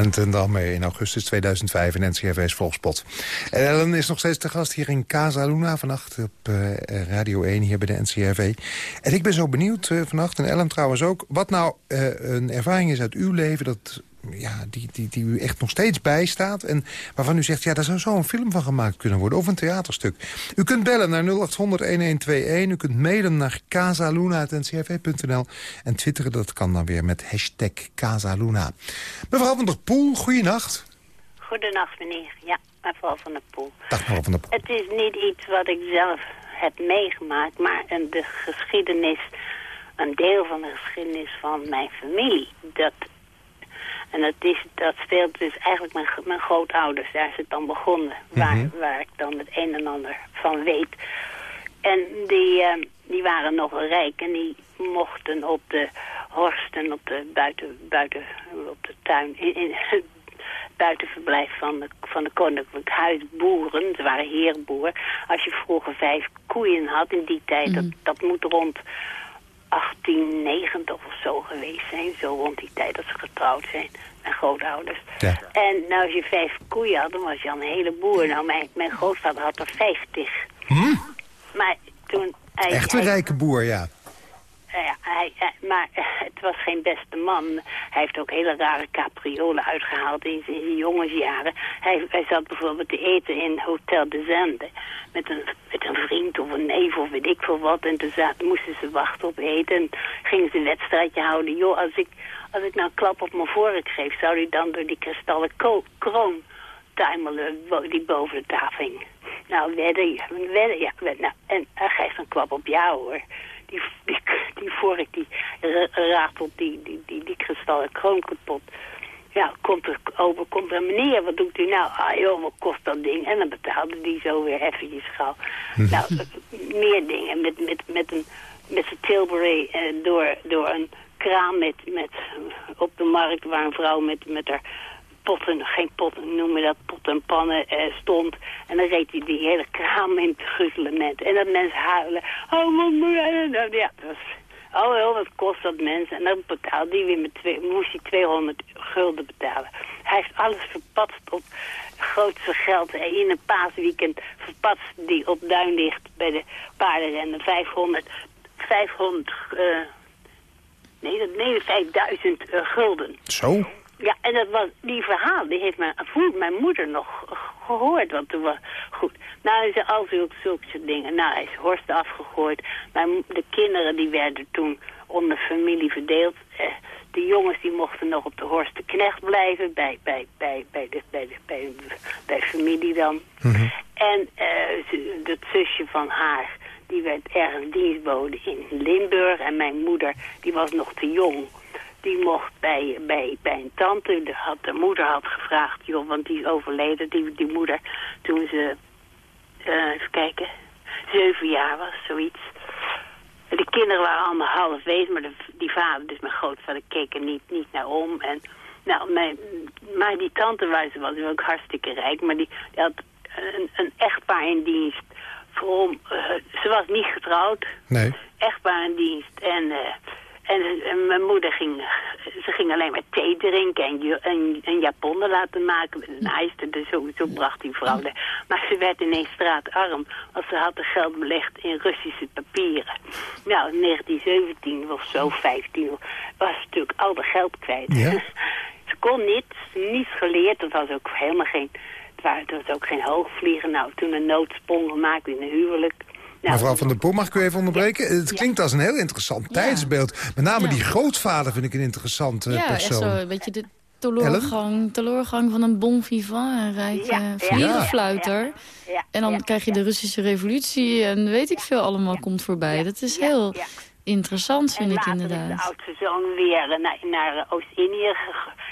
Ten Damme in augustus 2005 in NCRV's Volkspot. En Ellen is nog steeds te gast hier in Casa Luna. Vannacht op uh, Radio 1 hier bij de NCRV. En ik ben zo benieuwd uh, vannacht, en Ellen trouwens ook... wat nou uh, een ervaring is uit uw leven... dat ja, die, die, die u echt nog steeds bijstaat... en waarvan u zegt, ja, daar zou zo een film van gemaakt kunnen worden... of een theaterstuk. U kunt bellen naar 0800-1121. U kunt mailen naar casaluna.ncrv.nl. En twitteren, dat kan dan weer met hashtag Casaluna. Mevrouw van der Poel, goeienacht. Goedenacht, meneer. Ja, mevrouw van der Poel. Dag, mevrouw van der Poel. Het is niet iets wat ik zelf heb meegemaakt... maar de geschiedenis, een deel van de geschiedenis van mijn familie... dat en dat, is, dat speelt dus eigenlijk mijn, mijn grootouders. Daar is het dan begonnen. waar, Mhm. waar ik dan het een en ander van weet. En die, eh, die waren nogal rijk. En die mochten op de horsten, op de buiten, buiten op de tuin, in, in het *laughs* buitenverblijf van de, van de koninklijk huis boeren. Ze waren heerboer. Als je vroeger vijf koeien had in die tijd, dat, dat moet rond 1890 of zo geweest zijn. Zo rond die tijd dat ze getrouwd zijn. Mijn grootouders. Ja. En nou, als je vijf koeien had, dan was je al een hele boer. Nou, mijn, mijn grootvader had er vijftig. Maar toen... Hij, Echt een hij- rijke boer, ja. Ja, hij, maar eh, het was geen beste man. Hij heeft ook hele rare capriolen uitgehaald in zijn, jongensjaren. Hij, hij zat bijvoorbeeld te eten in Hotel de Zende. Met een, met een vriend of een neef of weet ik veel wat. En toen moesten ze wachten op eten. En gingen ze een wedstrijdje houden. Joh, als ik, als ik nou klap op mijn vork geef... zou hij dan door die kristallen kroon tuimelen die boven de tafel hing. Nou, wedden, wedden, ja. Wedden, nou, en hij geeft een klap op jou, hoor. Die, die, die vork, die ra- ratelt die, die, die, die kristallen kroon kapot. Ja, komt er over, komt er meneer, wat doet u nou? Ah joh, wat kost dat ding? En dan betaalde die zo weer eventjes gauw. *laughs* nou, eh, meer dingen met, met, met een met zijn Tilbury eh, door, door een kraam met, met, op de markt waar een vrouw met, met haar potten, geen potten, noem je dat, potten en pannen eh, stond. En dan reed hij die hele kraam in het gruzelement. En dat mensen huilen. Oh, je... nou, Ja, dat was... Oh, heel, wat kost dat mensen? En dan betaalde hij weer met twee, moest hij 200 gulden betalen. Hij heeft alles verpatst op grootste geld. En in een paasweekend verpatst die op Duinlicht bij de paardenrennen 500, 500 eh, nee, dat- nee, 5000 eh, gulden. Zo. Ja, en dat was, die verhaal, die heeft mijn, mijn moeder nog gehoord. Want toen was, goed, nou is er al zulke, zulke dingen. Nou, hij is Horst afgegooid. Mijn, de kinderen die werden toen onder familie verdeeld. Eh, de jongens die mochten nog op de Horst de Knecht blijven. Bij, bij, bij, bij, de, bij, de, bij, bij familie dan. En eh, dat zusje van haar, die werd ergens dienstbode in Limburg. En mijn moeder, die was nog te jong. Die mocht bij, bij, bij een tante, de, had, de moeder had gevraagd, joh, want die is overleden, die, die moeder, toen ze, eh, even kijken, zeven jaar was, zoiets. De kinderen waren allemaal half wees, maar de, die vader, dus mijn grootvader, keek er niet, niet naar om. En, nou, mijn, maar die tante was, was ook hartstikke rijk, maar die, die had een, een echtpaar in dienst. Voor, eh, ze was niet getrouwd, Nee. echtpaar in dienst. En, eh, en, en mijn moeder ging, ze ging alleen maar thee drinken en, en, en japonnen laten maken met een ijster. Dus zo, zo bracht die vrouw de. Maar ze werd ineens straatarm, want ze had het geld belegd in Russische papieren. Nou, in 1917 of zo, 15, was ze natuurlijk al dat geld kwijt. Ja. *laughs* ze kon niet, niets geleerd, dat was ook helemaal geen... Het was ook geen hoogvliegen. Nou, toen een noodsprong gemaakt in een huwelijk. Nou, Mevrouw van der Poel, mag ik u even onderbreken? Het klinkt als een heel interessant tijdsbeeld. Met name Ja. die grootvader vind ik een interessante ja, persoon. zo een beetje de teloorgang, teloorgang van een bon vivant, een rijke Ja, ja. vliegenfluiter. Ja, ja, En dan ja, krijg je de Russische revolutie en weet ik veel allemaal komt voorbij. Dat is ja, heel ja. interessant, vind En ik later is inderdaad. de oudste zoon weer naar, naar Oost-Indië.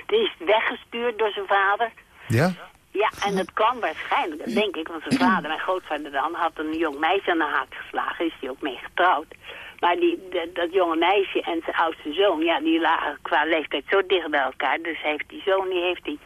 Die is weggestuurd door zijn vader. Ja? Ja, en dat kwam waarschijnlijk, dat denk ik, want zijn *clears throat* vader, mijn grootvader dan, had een jong meisje aan de haak geslagen, is die ook mee getrouwd. Maar die, dat, dat jonge meisje en zijn oudste zoon, ja, die lagen qua leeftijd zo dicht bij elkaar. Dus heeft die zoon, die heeft hij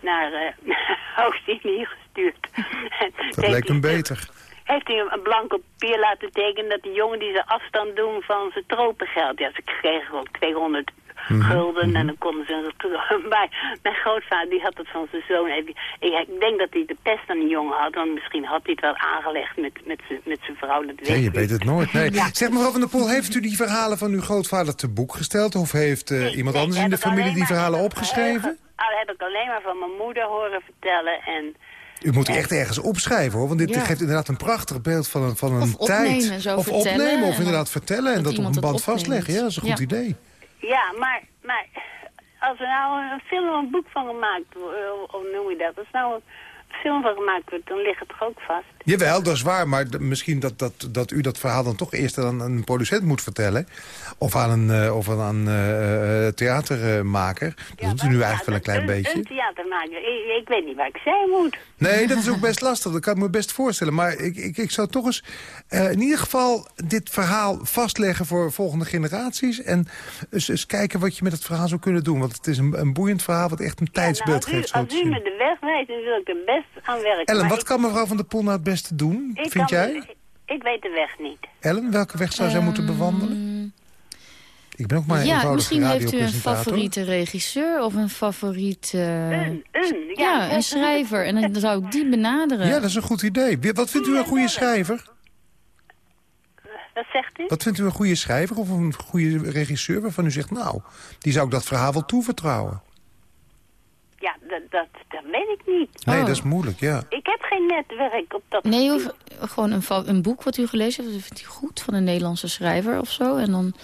naar eh *laughs* Oost-Indië gestuurd. *laughs* Dat leek hem beter. heeft hij een blanke papier laten tekenen dat die jongen die ze afstand doen van zijn tropengeld. Ja, ze kregen gewoon 200 Gulden en dan konden ze er terug. Maar mijn grootvader die had het van zijn zoon. Ik, ik denk dat hij de pest aan die jongen had, want misschien had hij het wel aangelegd met, met, zijn- met zijn vrouw. Dat weet Nee, je weet het nooit. Nee. *laughs* Ja. Zeg mevrouw van der Poel, heeft u die verhalen van uw grootvader te boek gesteld? Of heeft eh, Nee, iemand nee, anders in de familie die verhalen opgeschreven? Ah, dat heb ik alleen maar van mijn moeder horen vertellen. En U moet echt ergens opschrijven, hoor. Want dit Ja. geeft inderdaad een prachtig beeld van een, van een Of tijd. opnemen zo of vertellen opnemen, of inderdaad vertellen. En dat dat op een band opneemt. vastleggen. Ja, dat is een goed Ja. idee. Ja, maar, maar als er nou een film of een boek van gemaakt wordt, of hoe noem je dat? Als nou een film van gemaakt wordt, dan ligt het toch ook vast? Jawel, dat is waar. Maar misschien dat, dat, dat u dat verhaal dan toch eerst aan een producent moet vertellen. Of aan een, eh, of aan een eh, theatermaker. Dat doet u nu eigenlijk wel een klein beetje. Een theatermaker. Ik, ik weet niet waar ik zijn moet. Nee, dat is ook *laughs* best lastig. Dat kan ik me best voorstellen. Maar ik, ik, ik zou toch eens in ieder geval dit verhaal vastleggen voor volgende generaties. En eens, eens kijken wat je met het verhaal zou kunnen doen. Want het is een, een boeiend verhaal wat echt een tijdsbeeld nou, geeft. als u, te als u zien. me de weg wijst, dan wil ik er best aan werken. Ellen, wat kan mevrouw van der Poel nou het beste doen, ik vind kan- jij? Ik, ik weet de weg niet. Ellen, welke weg zou zij moeten bewandelen? Ik ben ook maar een Ehm, ja, misschien heeft u een favoriete regisseur of een favoriet... eh, Een, een. ja, een schrijver. En dan zou ik die benaderen. Ja, dat is een goed idee. Wat vindt u een goede schrijver? Wat zegt u? Wat vindt u een goede schrijver of een goede regisseur waarvan u zegt... nou, die zou ik dat verhaal wel toevertrouwen? Dat, dat, dat weet ik niet. Nee, Oh. dat is moeilijk, ja. Ik heb geen netwerk op dat Nee, of gewoon een, een boek wat u gelezen heeft, dat vindt u goed, van een Nederlandse schrijver of zo. En dan,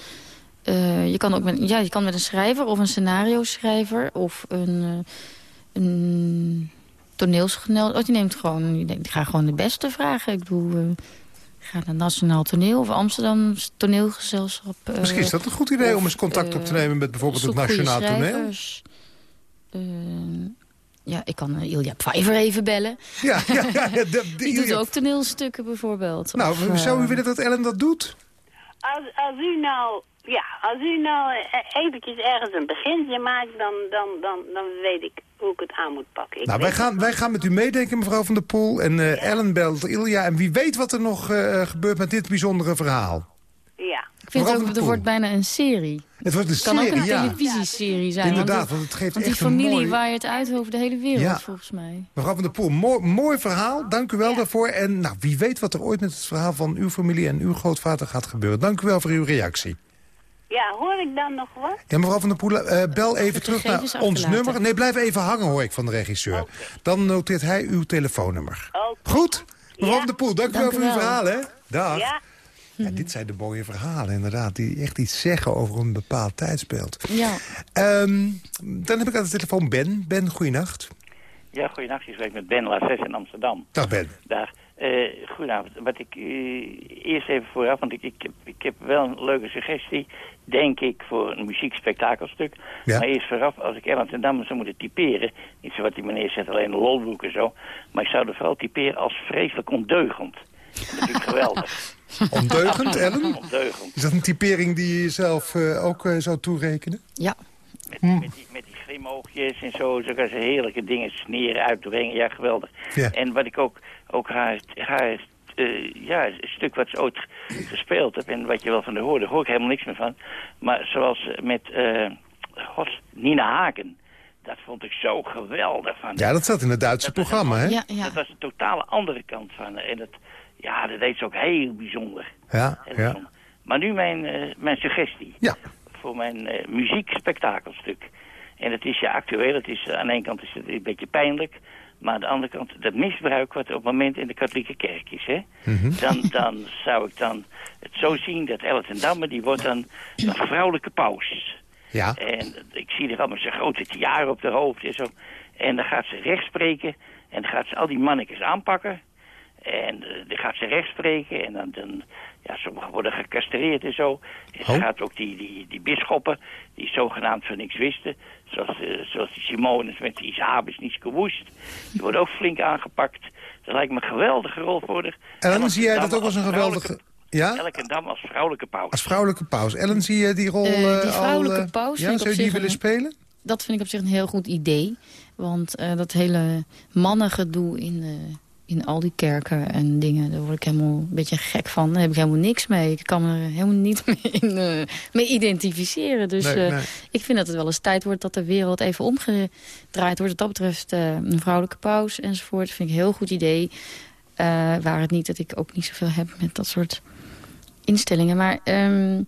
eh, je kan ook met, ja, je kan met een schrijver of een scenario schrijver of een, eh, een toneelsgenel. Oh, die neemt gewoon, die denkt, ik ga gewoon de beste vragen. Ik bedoel, eh, ga naar Nationaal Toneel of Amsterdam Toneelgezelschap. eh, Misschien is dat een goed idee of, om eens contact op te nemen met bijvoorbeeld het Nationaal Toneel. schrijvers. Eh, ja, ik kan uh, Ilja Pfeiffer even bellen. Ja, ja, ja, ja, de- *laughs* Die doet ook toneelstukken bijvoorbeeld. Nou, Of, zou u eh, willen dat Ellen dat doet? Als, als u nou, ja, als u nou eh, eventjes ergens een begintje maakt, dan, dan, dan, dan weet ik hoe ik het aan moet pakken. Ik Nou, wij gaan, wij gaan met u meedenken, mevrouw Van der Poel. En eh, Ellen belt Ilja. En wie weet wat er nog eh, gebeurt met dit bijzondere verhaal. Ja. Ik vind het ook, er wordt bijna een serie. Het wordt een Het kan ook serie, een ja. televisieserie zijn. Inderdaad, want, het geeft want die echt een familie mooi... waait uit over de hele wereld, Ja. volgens mij. Mevrouw van der Poel, mooi, mooi verhaal. Dank u wel daarvoor. En nou, wie weet wat er ooit met het verhaal van uw familie en uw grootvader gaat gebeuren. Dank u wel voor uw reactie. Ja, hoor ik dan nog wat? Ja, mevrouw van der Poel, eh, bel even terug naar ons nummer. Nee, blijf even hangen, hoor ik van de regisseur. Dan noteert hij uw telefoonnummer. Oké. Goed? Mevrouw Ja. van der Poel, dank u wel voor uw verhaal, hè? Dag. Ja, Ja, dit zijn de mooie verhalen, inderdaad. Die echt iets zeggen over een bepaald tijdsbeeld. Ja. Ehm, dan heb ik aan de telefoon Ben. Ben, goeienacht. Ja, goedenacht. Je spreekt met Ben Lasses in Amsterdam. Dag Ben. Daar. Eh goedenavond. Wat ik eh, eerst even vooraf, want ik, ik, heb, ik heb wel een leuke suggestie, denk ik, voor een muziekspektakelstuk. Ja. Maar eerst vooraf, als ik Ellen ten Damme zou moeten typeren, niet zo wat die meneer zegt, alleen een lolboek en zo, maar ik zou er vooral typeren als vreselijk ondeugend. Dat ik geweldig. *laughs* Ondeugend, Ellen? Ondeugend. Is dat een typering die je zelf eh, ook eh, zou toerekenen? Ja. Met, met, die, met die grimoogjes en zo, zo kan ze heerlijke dingen sneren, uitbrengen. Ja, geweldig. Ja. En wat ik ook, ook haar, haar eh, ja, een stuk wat ze ooit gespeeld heeft en wat je wel van haar hoorde, hoor ik helemaal niks meer van. Maar zoals met eh, God, Nina Haken. Dat vond ik zo geweldig van. Ja, dat zat in het Duitse Dat programma, hè? Ja, ja. Dat was een totale andere kant van haar. En dat, ja, dat deed ze ook heel bijzonder. Ja, Heel ja. bijzonder. Maar nu mijn, eh, mijn suggestie Ja. voor mijn eh muziekspektakelstuk. En het is ja actueel, het is, aan de ene kant is het een beetje pijnlijk... maar aan de andere kant dat misbruik wat op het moment in de katholieke kerk is. Hè? Mhm. dan, dan zou ik dan het zo zien dat Ellen ten Damme... die wordt dan een vrouwelijke paus. Ja. En ik zie er allemaal zo'n grote tiara op de hoofd en zo. En dan gaat ze recht spreken en dan gaat ze al die mannetjes aanpakken... En eh, dan gaat ze recht spreken en dan, dan ja, sommigen worden gecastreerd en zo. En ze Oh. gaat ook die, die, die bisschoppen, die zogenaamd van niks wisten, zoals, eh, zoals die Simonis met die Isabis niet gewoest, die worden ook flink aangepakt. Dat lijkt me een geweldige rol voor haar. Ellen, Elke zie jij dat ook als een geweldige... Ja? Elke dam als vrouwelijke paus. Als vrouwelijke paus. Ellen, zie je die rol die al, vrouwelijke eh, paus Ja, zou je die willen een- spelen? Dat vind ik op zich een heel goed idee. Want eh, dat hele mannengedoe in de, in al die kerken en dingen. Daar word ik helemaal een beetje gek van. Daar heb ik helemaal niks mee. Ik kan me er helemaal niet *laughs* mee, in, uh, mee identificeren. Dus Nee, uh, nee. ik vind dat het wel eens tijd wordt dat de wereld even omgedraaid wordt. Wat dat betreft uh, een vrouwelijke paus enzovoort. Dat vind ik een heel goed idee. Waar het niet dat ik ook niet zoveel heb met dat soort instellingen. Maar um,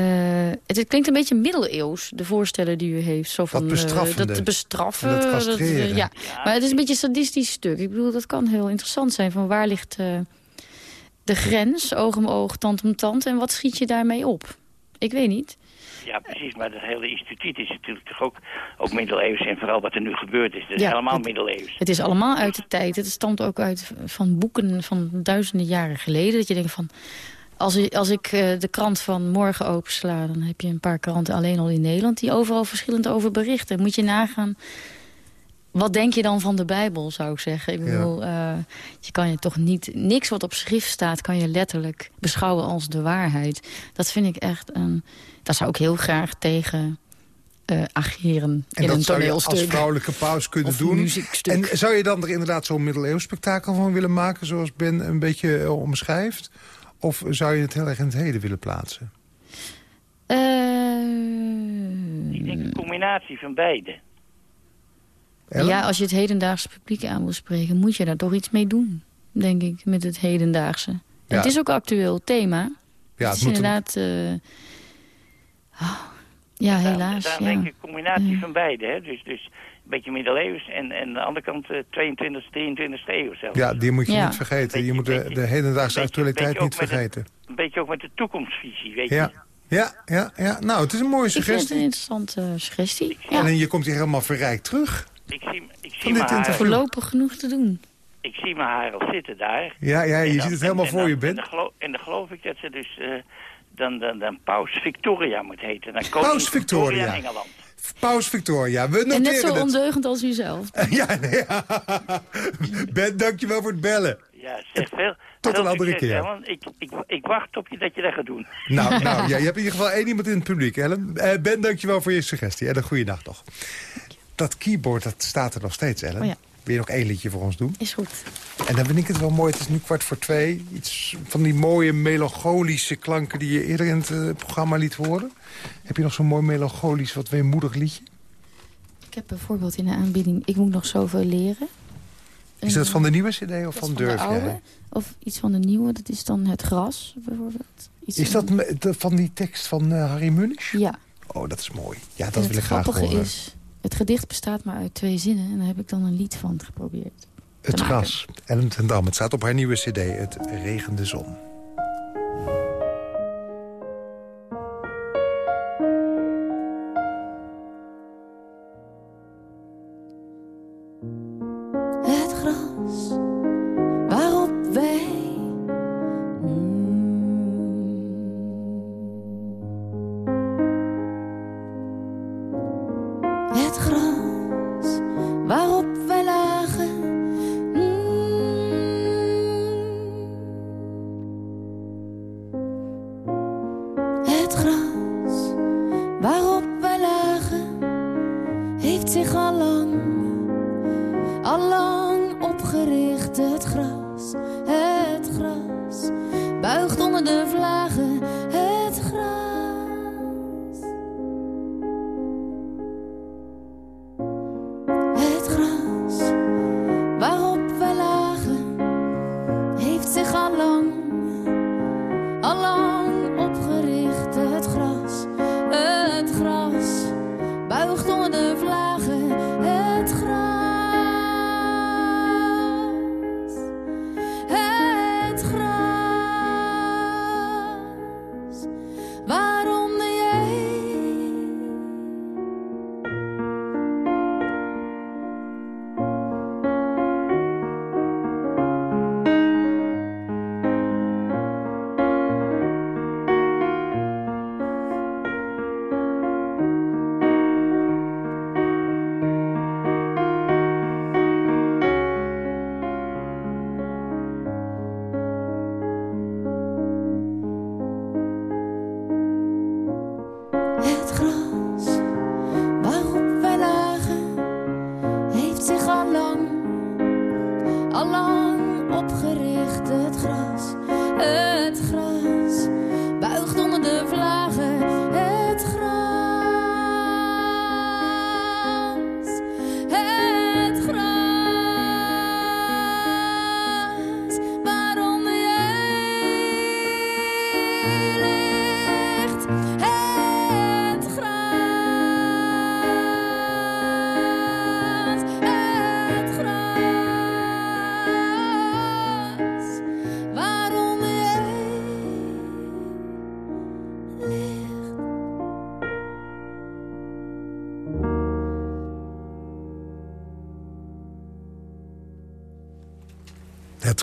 het, het, klinkt een beetje middeleeuws, de voorstellen die u heeft. Zo van, dat dat bestraffen. En dat dat, castreren. uh, ja. Maar het is een beetje een sadistisch stuk. Ik bedoel, dat kan heel interessant zijn. Van waar ligt uh, de grens, oog om oog, tand om tand... en wat schiet je daarmee op? Ik weet niet. Ja, precies. Maar dat hele instituut is natuurlijk toch ook, ook middeleeuws. En vooral wat er nu gebeurd is, dat is Ja, helemaal het- middeleeuws. Het is allemaal uit de tijd. Het stamt ook uit van boeken van duizenden jaren geleden. Dat je denkt van... Als ik, als ik eh, de krant van morgen opensla... dan heb je een paar kranten alleen al in Nederland... die overal verschillend over berichten. Moet je nagaan... Wat denk je dan van de Bijbel, zou ik zeggen? Ik Ja. bedoel, eh, je kan je toch niet... Niks wat op schrift staat, kan je letterlijk beschouwen als de waarheid. Dat vind ik echt een... Daar zou ik heel graag tegen eh, ageren En in dat een toneelstuk. als vrouwelijke paus kunnen Of doen. muziekstuk. En zou je dan er inderdaad zo'n middeleeuws spektakel van willen maken... zoals Ben een beetje omschrijft? Of zou je het heel erg in het heden willen plaatsen? Eh, Ik denk een combinatie van beide. Ellen? Ja, als je het hedendaagse publiek aan wil spreken... moet je daar toch iets mee doen, denk ik, met het hedendaagse. Ja. Het is ook actueel thema. Ja, het het is moet een- inderdaad... eh, oh, ja, helaas. Daar ja. denk ik een combinatie Ja. van beide. Hè? Dus, dus beetje middeleeuws en, en aan de andere kant eh, 22e, 23e eeuw zelfs. Ja, die moet je Ja. niet vergeten. Beetje- je moet de, beetje- de hedendaagse beetje- actualiteit beetje niet vergeten. Een beetje ook met de toekomstvisie, weet Ja. je. Ja, ja, ja. Nou, het is een mooie Ik vind het een suggestie. interessante eh, suggestie. Ja. En je komt hier helemaal verrijkt terug. Ik zie, ik zie dit haar. Voorlopig genoeg te doen. ik zie mijn haar al zitten daar. Ja, ja En je dan- ziet het en- helemaal en voor dan- je, En Ben. dan, geloof, en dan geloof ik dat ze dus eh, dan, dan, dan Paus Victoria moet heten. Dan Paus Victoria. in Engeland. Paus Victoria, we En net noteren zo het. ondeugend als u zelf. *laughs* Ja, nee, ja. Ben, dankjewel voor het bellen. Ja, zeg veel. Tot een andere keer. Ellen. Ik, ik, ik wacht op je dat je dat gaat doen. Nou, *laughs* nou ja, je hebt in ieder geval één iemand in het publiek, Ellen. Eh, ben, dankjewel voor je suggestie. En een goede nacht nog. Dat keyboard, dat staat er nog steeds, Ellen. Oh ja. Wil je nog één liedje voor ons doen? Is goed. En dan vind ik het wel mooi, het is nu kwart voor twee. Iets van die mooie melancholische klanken die je eerder in het eh, programma liet horen. Heb je nog zo'n mooi melancholisch, wat weemoedig liedje? Ik heb bijvoorbeeld in de aanbieding... Ik moet nog zoveel leren. Is dat van de nieuwe cd of dat van is Durf de oude, jij? Of iets van de nieuwe, dat is dan Het Gras, bijvoorbeeld. Iets Is van- dat van die tekst van eh, Harry Munich? Ja. Oh, dat is mooi. Ja, dat wil ik graag grappige horen. is, het gedicht bestaat maar uit twee zinnen... en daar heb ik dan een lied van geprobeerd. Het gras. Ellen ten Dam. Het staat op haar nieuwe cd. Het regende zon.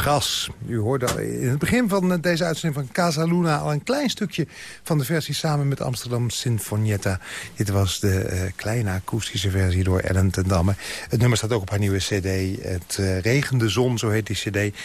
Gas. U hoorde in het begin van deze uitzending van Casa Luna... al een klein stukje van de versie samen met Amsterdam Sinfonietta. Dit was de uh, kleine akoestische versie door Ellen ten Damme. Het nummer staat ook op haar nieuwe cd. Het uh, regende zon, zo heet die cd.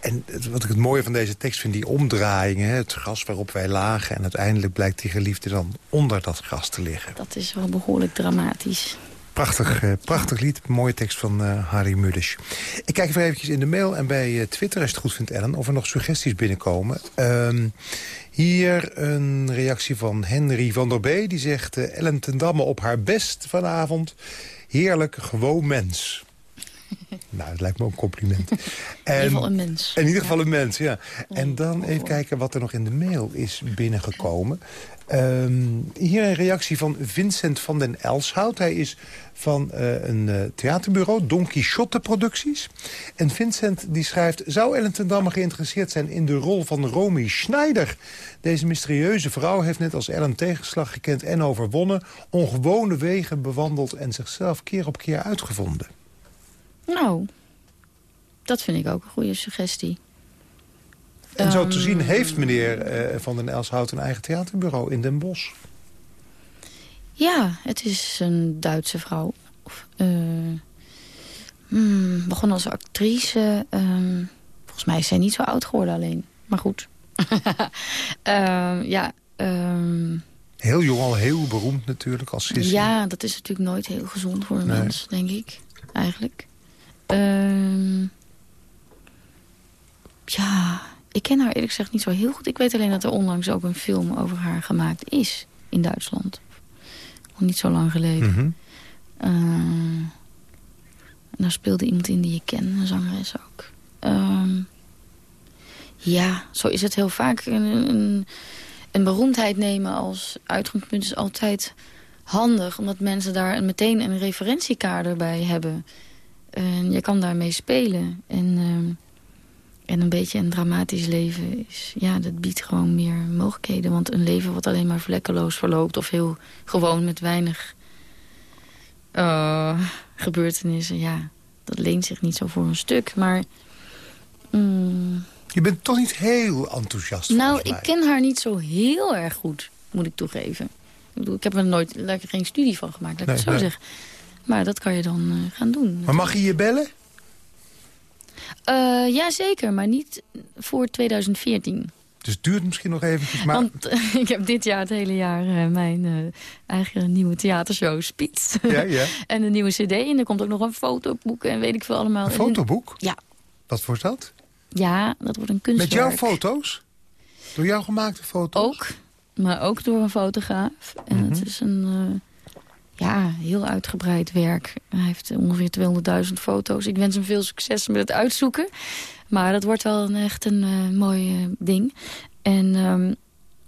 En wat ik het mooie van deze tekst vind, die omdraaiingen. Het gras waarop wij lagen. En uiteindelijk blijkt die geliefde dan onder dat gras te liggen. Dat is wel behoorlijk dramatisch. Prachtig, uh, prachtig lied. Mooie tekst van uh, Harry Mulisch. Ik kijk even eventjes in de mail en bij uh, Twitter, als je het goed vindt, Ellen... of er nog suggesties binnenkomen. Um, hier een reactie van Henry van der B. Die zegt Ellen ten Damme op haar best vanavond. Heerlijk, gewoon mens. *laughs* nou, dat lijkt me ook een compliment. *laughs* En, in ieder geval een mens. In ieder geval een mens, ja. En dan even kijken wat er nog in de mail is binnengekomen. Um, hier een reactie van Vincent van den Elshout. Hij is van uh, een uh, theaterbureau, Don Quixote Producties. En Vincent die schrijft... Zou Ellen ten Damme geïnteresseerd zijn in de rol van Romy Schneider? Deze mysterieuze vrouw heeft net als Ellen tegenslag gekend en overwonnen... ongewone wegen bewandeld en zichzelf keer op keer uitgevonden. Nou, dat vind ik ook een goede suggestie. En zo te zien heeft meneer uh, Van den Elshout een eigen theaterbureau in Den Bosch. Ja, het is een Duitse vrouw. Uh, hmm, begon als actrice. Um, volgens mij is zij niet zo oud geworden alleen. Maar goed. uh, *laughs* ja, um, Heel jong, al heel beroemd natuurlijk als Sissy. Ja, dat is natuurlijk nooit heel gezond voor een nee. mens, denk ik. Eigenlijk. Um, ja, ik ken haar eerlijk gezegd niet zo heel goed. Ik weet alleen dat er onlangs ook een film over haar gemaakt is in Duitsland. Niet zo lang geleden. Mm -hmm. uh, en daar speelde iemand in die je kent, een zangeres ook. Uh, ja, zo is het heel vaak. Een, een, een beroemdheid nemen als uitgangspunt is altijd handig. Omdat mensen daar een, meteen een referentiekader bij hebben. En je kan daarmee spelen. En... Uh, en een beetje een dramatisch leven is, ja, dat biedt gewoon meer mogelijkheden. Want een leven wat alleen maar vlekkeloos verloopt... of heel gewoon met weinig uh, gebeurtenissen... ja, dat leent zich niet zo voor een stuk. Maar... Mm, je bent toch niet heel enthousiast, Nou, ik ken haar niet zo heel erg goed, moet ik toegeven. Ik, bedoel, ik heb er nooit er geen studie van gemaakt, laat ik nee, het zo nee. zeggen. Maar dat kan je dan uh, gaan doen. Maar mag je je bellen? Uh, ja, zeker, maar niet voor 2014. Dus het duurt misschien nog eventjes. Maar... Want uh, *laughs* ik heb dit jaar het hele jaar uh, mijn eigen nieuwe theatershow Spits. Ja, ja. *laughs* en een nieuwe cd. En er komt ook nog een fotoboek en weet ik veel allemaal. Een fotoboek? Ja. Wat wordt dat? Ja, dat wordt een kunstwerk. Met jouw foto's? Door jou gemaakte foto's? Ook, maar ook door een fotograaf. En mm -hmm. het is een ja, heel uitgebreid werk. Hij heeft ongeveer 200.000 foto's. Ik wens hem veel succes met het uitzoeken. Maar dat wordt wel een, echt een uh, mooi uh, ding. En um,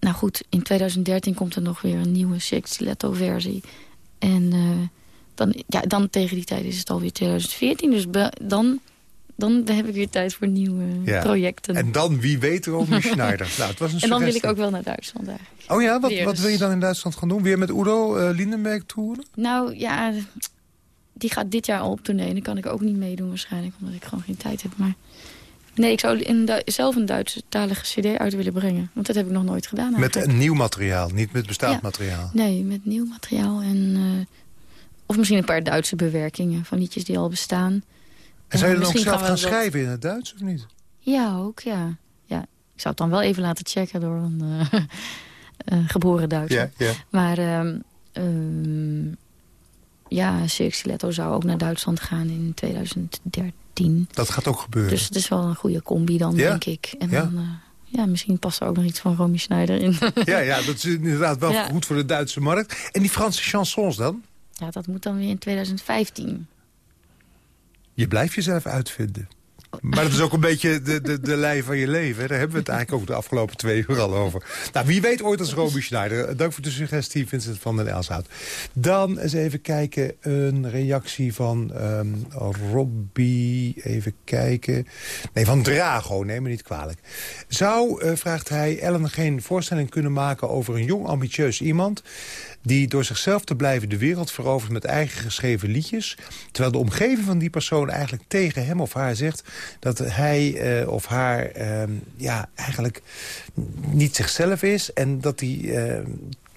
nou goed, in 2013 komt er nog weer een nieuwe Stiletto-versie. En uh, dan, ja, dan tegen die tijd is het alweer 2014. Dus dan dan heb ik weer tijd voor nieuwe ja. projecten. En dan, wie weet, Romy *laughs* Schneider. nou, het was een en dan wil ik ook wel naar Duitsland eigenlijk. Oh ja, wat, wat wil je dan in Duitsland gaan doen? Weer met Udo uh, Lindenberg toeren? Nou ja, die gaat dit jaar al op tournee. Dan kan ik ook niet meedoen waarschijnlijk, omdat ik gewoon geen tijd heb. Maar nee, ik zou in zelf een Duitsstalige cd uit willen brengen. Want dat heb ik nog nooit gedaan eigenlijk. Met een nieuw materiaal, niet met bestaand ja. materiaal? Nee, met nieuw materiaal. En, uh, of misschien een paar Duitse bewerkingen van liedjes die al bestaan. En zou je dan ook zelf gaan, gaan schrijven in het Duits, of niet? Ja, ook, ja. ja. Ik zou het dan wel even laten checken door een uh, uh, *laughs* geboren Duitser. Ja, ja. Maar um, um, ja, Cirque zou ook naar Duitsland gaan in 2013. Dat gaat ook gebeuren. Dus het is wel een goede combi dan, ja? denk ik. En ja? dan, uh, ja, misschien past er ook nog iets van Romy Schneider in. *laughs* ja, ja, dat is inderdaad wel ja. goed voor de Duitse markt. En die Franse chansons dan? Ja, dat moet dan weer in 2015. Je blijft jezelf uitvinden. Maar dat is ook een beetje de, de, de lijn van je leven. Daar hebben we het eigenlijk ook de afgelopen twee uur al over. Nou, wie weet ooit als Romy Schneider. Dank voor de suggestie, Vincent van den Elshout. Dan eens even kijken. Een reactie van um, Robbie. Even kijken. Nee, van Drago. Neem me niet kwalijk. Zou, uh, vraagt hij, Ellen geen voorstelling kunnen maken over een jong ambitieus iemand... die door zichzelf te blijven de wereld verovert met eigen geschreven liedjes. Terwijl de omgeving van die persoon eigenlijk tegen hem of haar zegt... dat hij uh, of haar uh, ja, eigenlijk niet zichzelf is... en dat hij uh,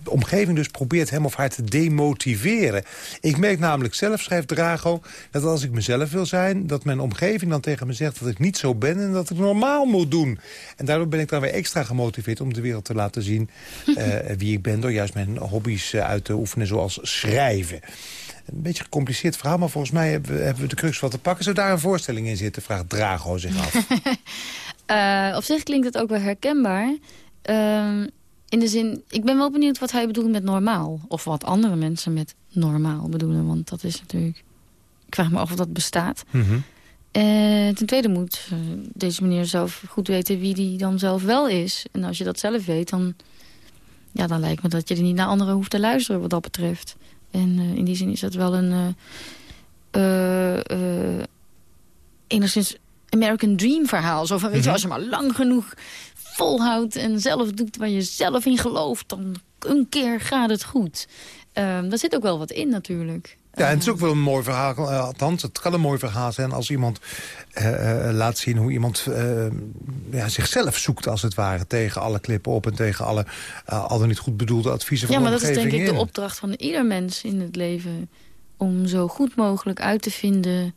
de omgeving dus probeert hem of haar te demotiveren. Ik merk namelijk zelf, schrijft Drago, dat als ik mezelf wil zijn... dat mijn omgeving dan tegen me zegt dat ik niet zo ben... en dat ik normaal moet doen. En daardoor ben ik dan weer extra gemotiveerd om de wereld te laten zien... uh, *laughs* wie ik ben door juist mijn hobby's uh, uit te oefenen, zoals schrijven. Een beetje gecompliceerd verhaal, maar volgens mij hebben we, hebben we de crux wat te pakken. Zou daar een voorstelling in zitten, vraagt Drago zich af. uh, *laughs* op zich klinkt het ook wel herkenbaar. Uh, in de zin, ik ben wel benieuwd wat hij bedoelt met normaal. Of wat andere mensen met normaal bedoelen. Want dat is natuurlijk... Ik vraag me af of dat bestaat. Mm -hmm. En ten tweede moet uh, deze meneer zelf goed weten wie die dan zelf wel is. En als je dat zelf weet, dan, ja, dan lijkt me dat je er niet naar anderen hoeft te luisteren wat dat betreft. En uh, in die zin is dat wel een... Uh, enigszins American Dream verhaal. Zo van, weet je, als je maar lang genoeg volhoudt en zelf doet waar je zelf in gelooft... dan een keer gaat het goed. Uh, daar zit ook wel wat in natuurlijk. Ja, en het is ook wel een mooi verhaal. Althans, het kan een mooi verhaal zijn als iemand uh, uh, laat zien hoe iemand uh, ja, zichzelf zoekt, als het ware. Tegen alle klippen op en tegen alle al dan niet goed bedoelde adviezen van ja, de Ja, maar dat is denk ik de opdracht van ieder mens in het leven. Om zo goed mogelijk uit te vinden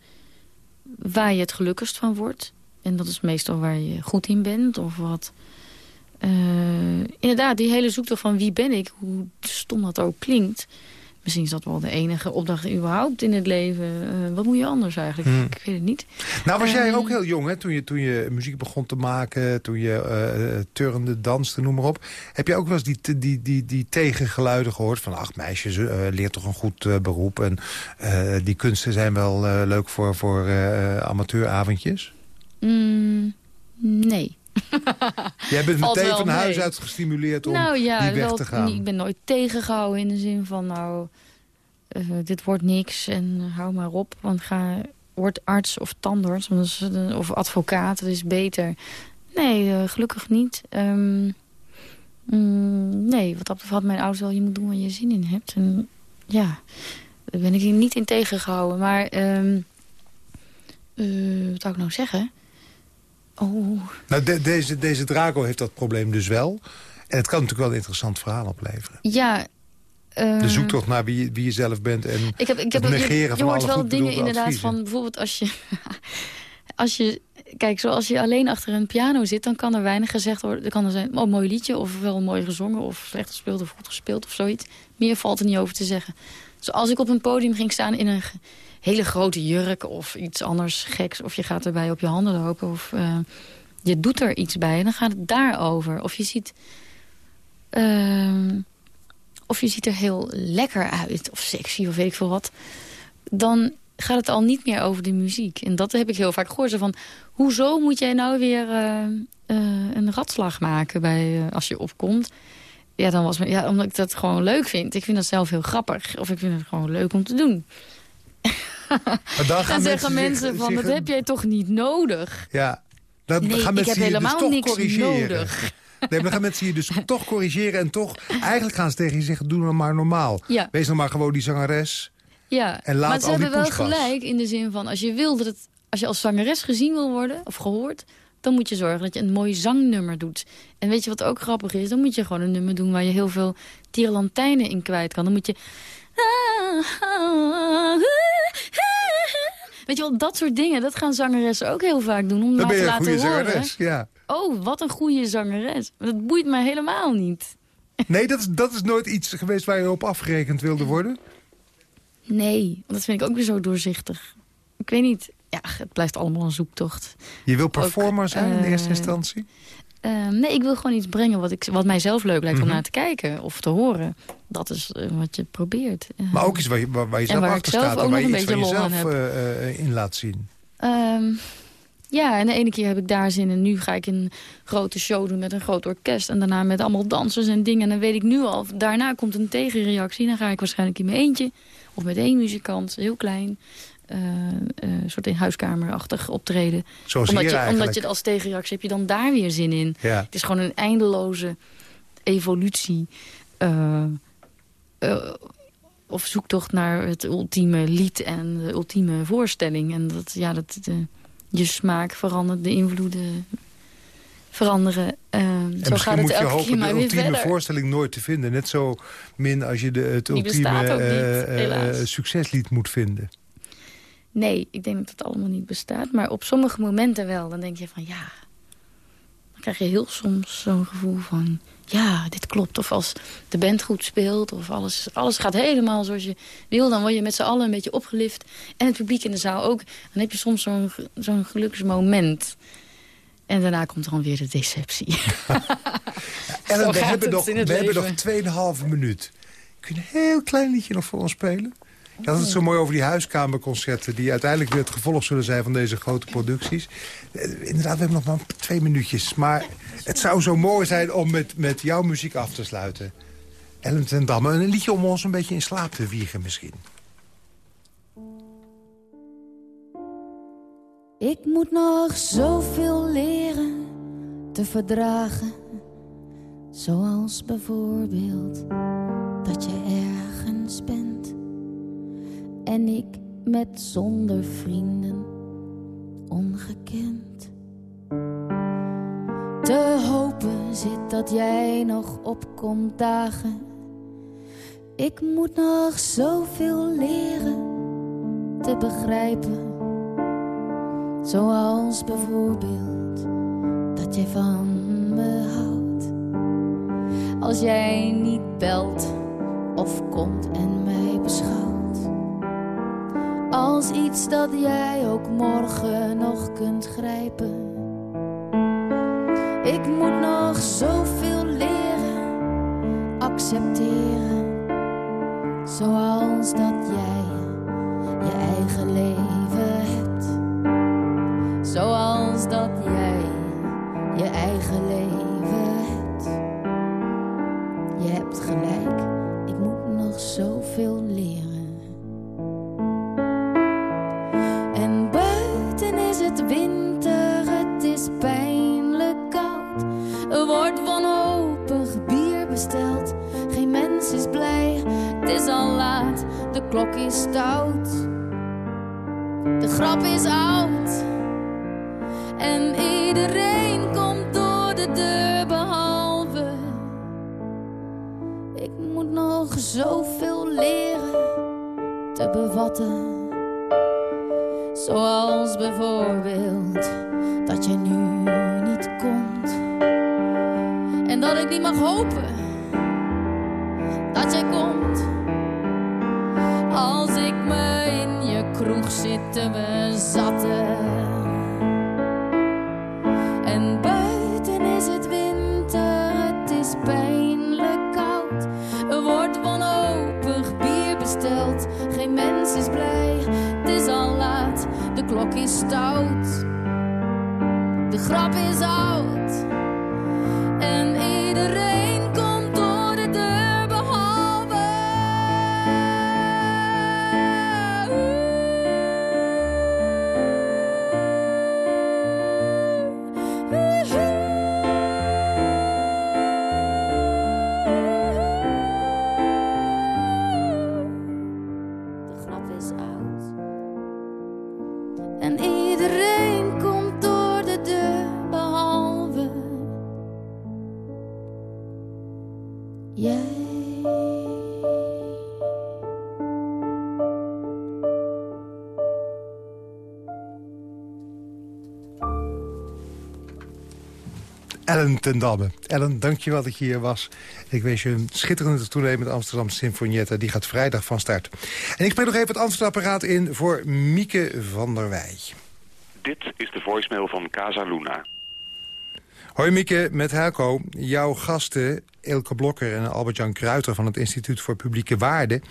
waar je het gelukkigst van wordt. En dat is meestal waar je goed in bent of wat... Uh, inderdaad, die hele zoektocht van wie ben ik, hoe stom dat ook klinkt. Misschien is dat wel de enige opdracht überhaupt in het leven. Uh, wat moet je anders eigenlijk? Hmm. Ik weet het niet. Nou was jij ook heel jong, hè? Toen, je, toen je muziek begon te maken, toen je uh, turnde, danste, noem maar op. Heb je ook wel eens die, die, die, die tegengeluiden gehoord van... ach meisjes, leert toch een goed beroep. En die kunsten zijn wel leuk voor, voor amateuravondjes? Mm, nee. *laughs* Jij bent meteen van huis uit gestimuleerd om nou, ja, die weg wel, te gaan. Ik ben nooit tegengehouden in de zin van... nou, uh, dit wordt niks en uh, hou maar op. Want ga, word arts of tandarts of advocaat, dat is beter. Nee, uh, gelukkig niet. Um, mm, nee, wat dat betreft mijn ouders wel... je moet doen waar je zin in hebt. En ja, daar ben ik hier niet in tegengehouden. Maar um, wat zou ik nou zeggen... Oh. Nou, de, deze, deze Drago heeft dat probleem dus wel. En het kan natuurlijk wel een interessant verhaal opleveren. Ja. De zoektocht naar wie, wie je zelf bent en ik heb, ik heb, het negeren je, je van hoort wel dingen inderdaad adviezen. van bijvoorbeeld als je... *laughs* als je Kijk, zoals je alleen achter een piano zit... dan kan er weinig gezegd worden. Er kan er zijn oh, een mooi liedje of wel mooi gezongen... of slecht gespeeld of goed gespeeld of zoiets. Meer valt er niet over te zeggen. Zoals ik op een podium ging staan in een hele grote jurk... of iets anders geks. Of je gaat erbij op je handen lopen of... Uh, je doet er iets bij en dan gaat het daarover. Of je ziet... Uh, of je ziet er heel lekker uit, of sexy, of weet ik veel wat. Dan gaat het al niet meer over de muziek. En dat heb ik heel vaak gehoord. Van, hoezo moet jij nou weer uh, uh, een ratslag maken bij, als je opkomt? Ja, dan was me, ja, omdat ik dat gewoon leuk vind. Ik vind dat zelf heel grappig. Of ik vind het gewoon leuk om te doen. Maar dan, dan zeggen mensen van, dat heb jij toch niet nodig? Ja, dan nee, gaan ik heb mensen je helemaal dus toch niks corrigeren. nodig. Nee, maar dan gaan mensen je dus *laughs* toch corrigeren en toch... Eigenlijk gaan ze tegen je zeggen, doe nou maar normaal. Ja. Wees nou maar gewoon die zangeres. Ja, en laat maar ze hebben wel gelijk in de zin van... als je wil dat het, als je als zangeres gezien wil worden of gehoord... dan moet je zorgen dat je een mooi zangnummer doet. En weet je wat ook grappig is? Dan moet je gewoon een nummer doen waar je heel veel tierlantijnen in kwijt kan. Dan moet je... *laughs* Weet je wel, dat soort dingen, dat gaan zangeressen ook heel vaak doen. Om Dan ben te je een laten goede horen. zangeres, ja. Oh, wat een goede zangeres. Dat boeit mij helemaal niet. *laughs* Nee, dat is, dat is nooit iets geweest waar je op afgerekend wilde worden? Nee, want dat vind ik ook weer zo doorzichtig. Ik weet niet. Ja, het blijft allemaal een zoektocht. Je wil performer Ook, zijn in uh, eerste instantie? Uh, nee, ik wil gewoon iets brengen wat, ik, wat mij zelf leuk lijkt Mhm. om naar te kijken of te horen. Dat is uh, wat je probeert. Uh, Maar ook iets waar je, waar, waar je en zelf achter staat en waar je iets van jezelf uh, in laat zien. Um, ja, en de ene keer heb ik daar zin in. Nu ga ik een grote show doen met een groot orkest. En daarna met allemaal dansers en dingen. En dan weet ik nu al, daarna komt een tegenreactie. Dan ga ik waarschijnlijk in mijn eentje. Of met één muzikant, heel klein. Uh, uh, soort in huiskamerachtig optreden. Zoals omdat, hier je, eigenlijk. omdat je als tegenreactie heb je dan daar weer zin in. Ja. Het is gewoon een eindeloze evolutie. Uh, of zoektocht naar het ultieme lied en de ultieme voorstelling. En dat, ja, dat de, je smaak verandert, de invloeden veranderen. Uh, en zo gaat het moet je hopen de ultieme voorstelling nooit te vinden. Net zo min als je de, het ultieme uh, succeslied moet vinden. Nee, ik denk dat het allemaal niet bestaat. Maar op sommige momenten wel. Dan denk je van ja... Dan krijg je heel soms zo'n gevoel van... Ja, dit klopt. Of als de band goed speelt. Of alles, alles gaat helemaal zoals je wil. Dan word je met z'n allen een beetje opgelift. En het publiek in de zaal ook. Dan heb je soms zo'n zo'n geluksmoment. En daarna komt dan weer de deceptie. *laughs* Ellen, we, hebben nog, we hebben nog 2,5 minuut. Kun je een heel klein liedje nog voor ons spelen? Je had het zo mooi over die huiskamerconcerten... die uiteindelijk weer het gevolg zullen zijn van deze grote producties. Eh, inderdaad, we hebben nog maar twee minuutjes. Maar het zou zo mooi zijn om met, met jouw muziek af te sluiten. Ellen ten Damme, een liedje om ons een beetje in slaap te wiegen misschien. Ik moet nog zoveel leren te verdragen. Zoals bijvoorbeeld En ik met zonder vrienden ongekend. Te hopen zit dat jij nog opkomt dagen. Ik moet nog zoveel leren te begrijpen Zoals bijvoorbeeld dat jij van me houdt. Als jij niet belt of komt en iets dat jij ook morgen nog kunt grijpen. Ik moet nog zoveel leren, accepteren. Zoals dat Ellen ten Damme. Ellen, dankjewel dat je hier was. Ik wens je een schitterende tournee met Amsterdam Sinfonietta. Die gaat vrijdag van start. En ik spreek nog even het Amsterdapparaat in voor Mieke van der Wij. Dit is de voicemail van Casa Luna. Hoi Mieke, met Helco. Jouw gasten Elke Blokker en Albert-Jan Kruiter van het Instituut voor Publieke Waarden...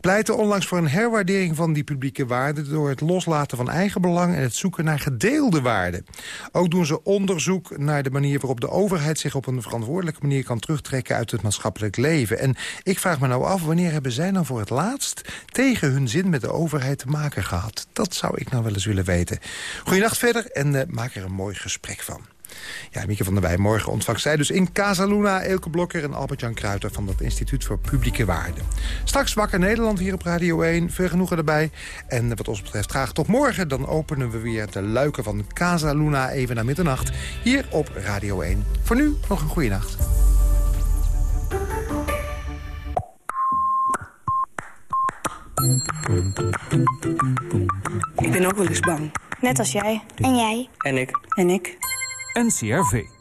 pleiten onlangs voor een herwaardering van die publieke waarden... door het loslaten van eigen belang en het zoeken naar gedeelde waarden. Ook doen ze onderzoek naar de manier waarop de overheid... zich op een verantwoordelijke manier kan terugtrekken uit het maatschappelijk leven. En ik vraag me nou af, wanneer hebben zij nou voor het laatst... tegen hun zin met de overheid te maken gehad? Dat zou ik nou wel eens willen weten. Goedenacht verder en uh, maak er een mooi gesprek van. Ja, Mieke van der Wij, morgen ontvangt zij dus in Casa Luna... Elke Blokker en Albert-Jan Kruiter van het Instituut voor Publieke Waarden. Straks Wakker Nederland hier op Radio 1. Veel genoegen erbij. En wat ons betreft graag tot morgen. Dan openen we weer de luiken van Casa Luna even na middernacht. Hier op Radio 1. Voor nu nog een goede nacht. Ik ben ook wel eens bang. Net als jij. En jij. En ik. En ik. NCRV.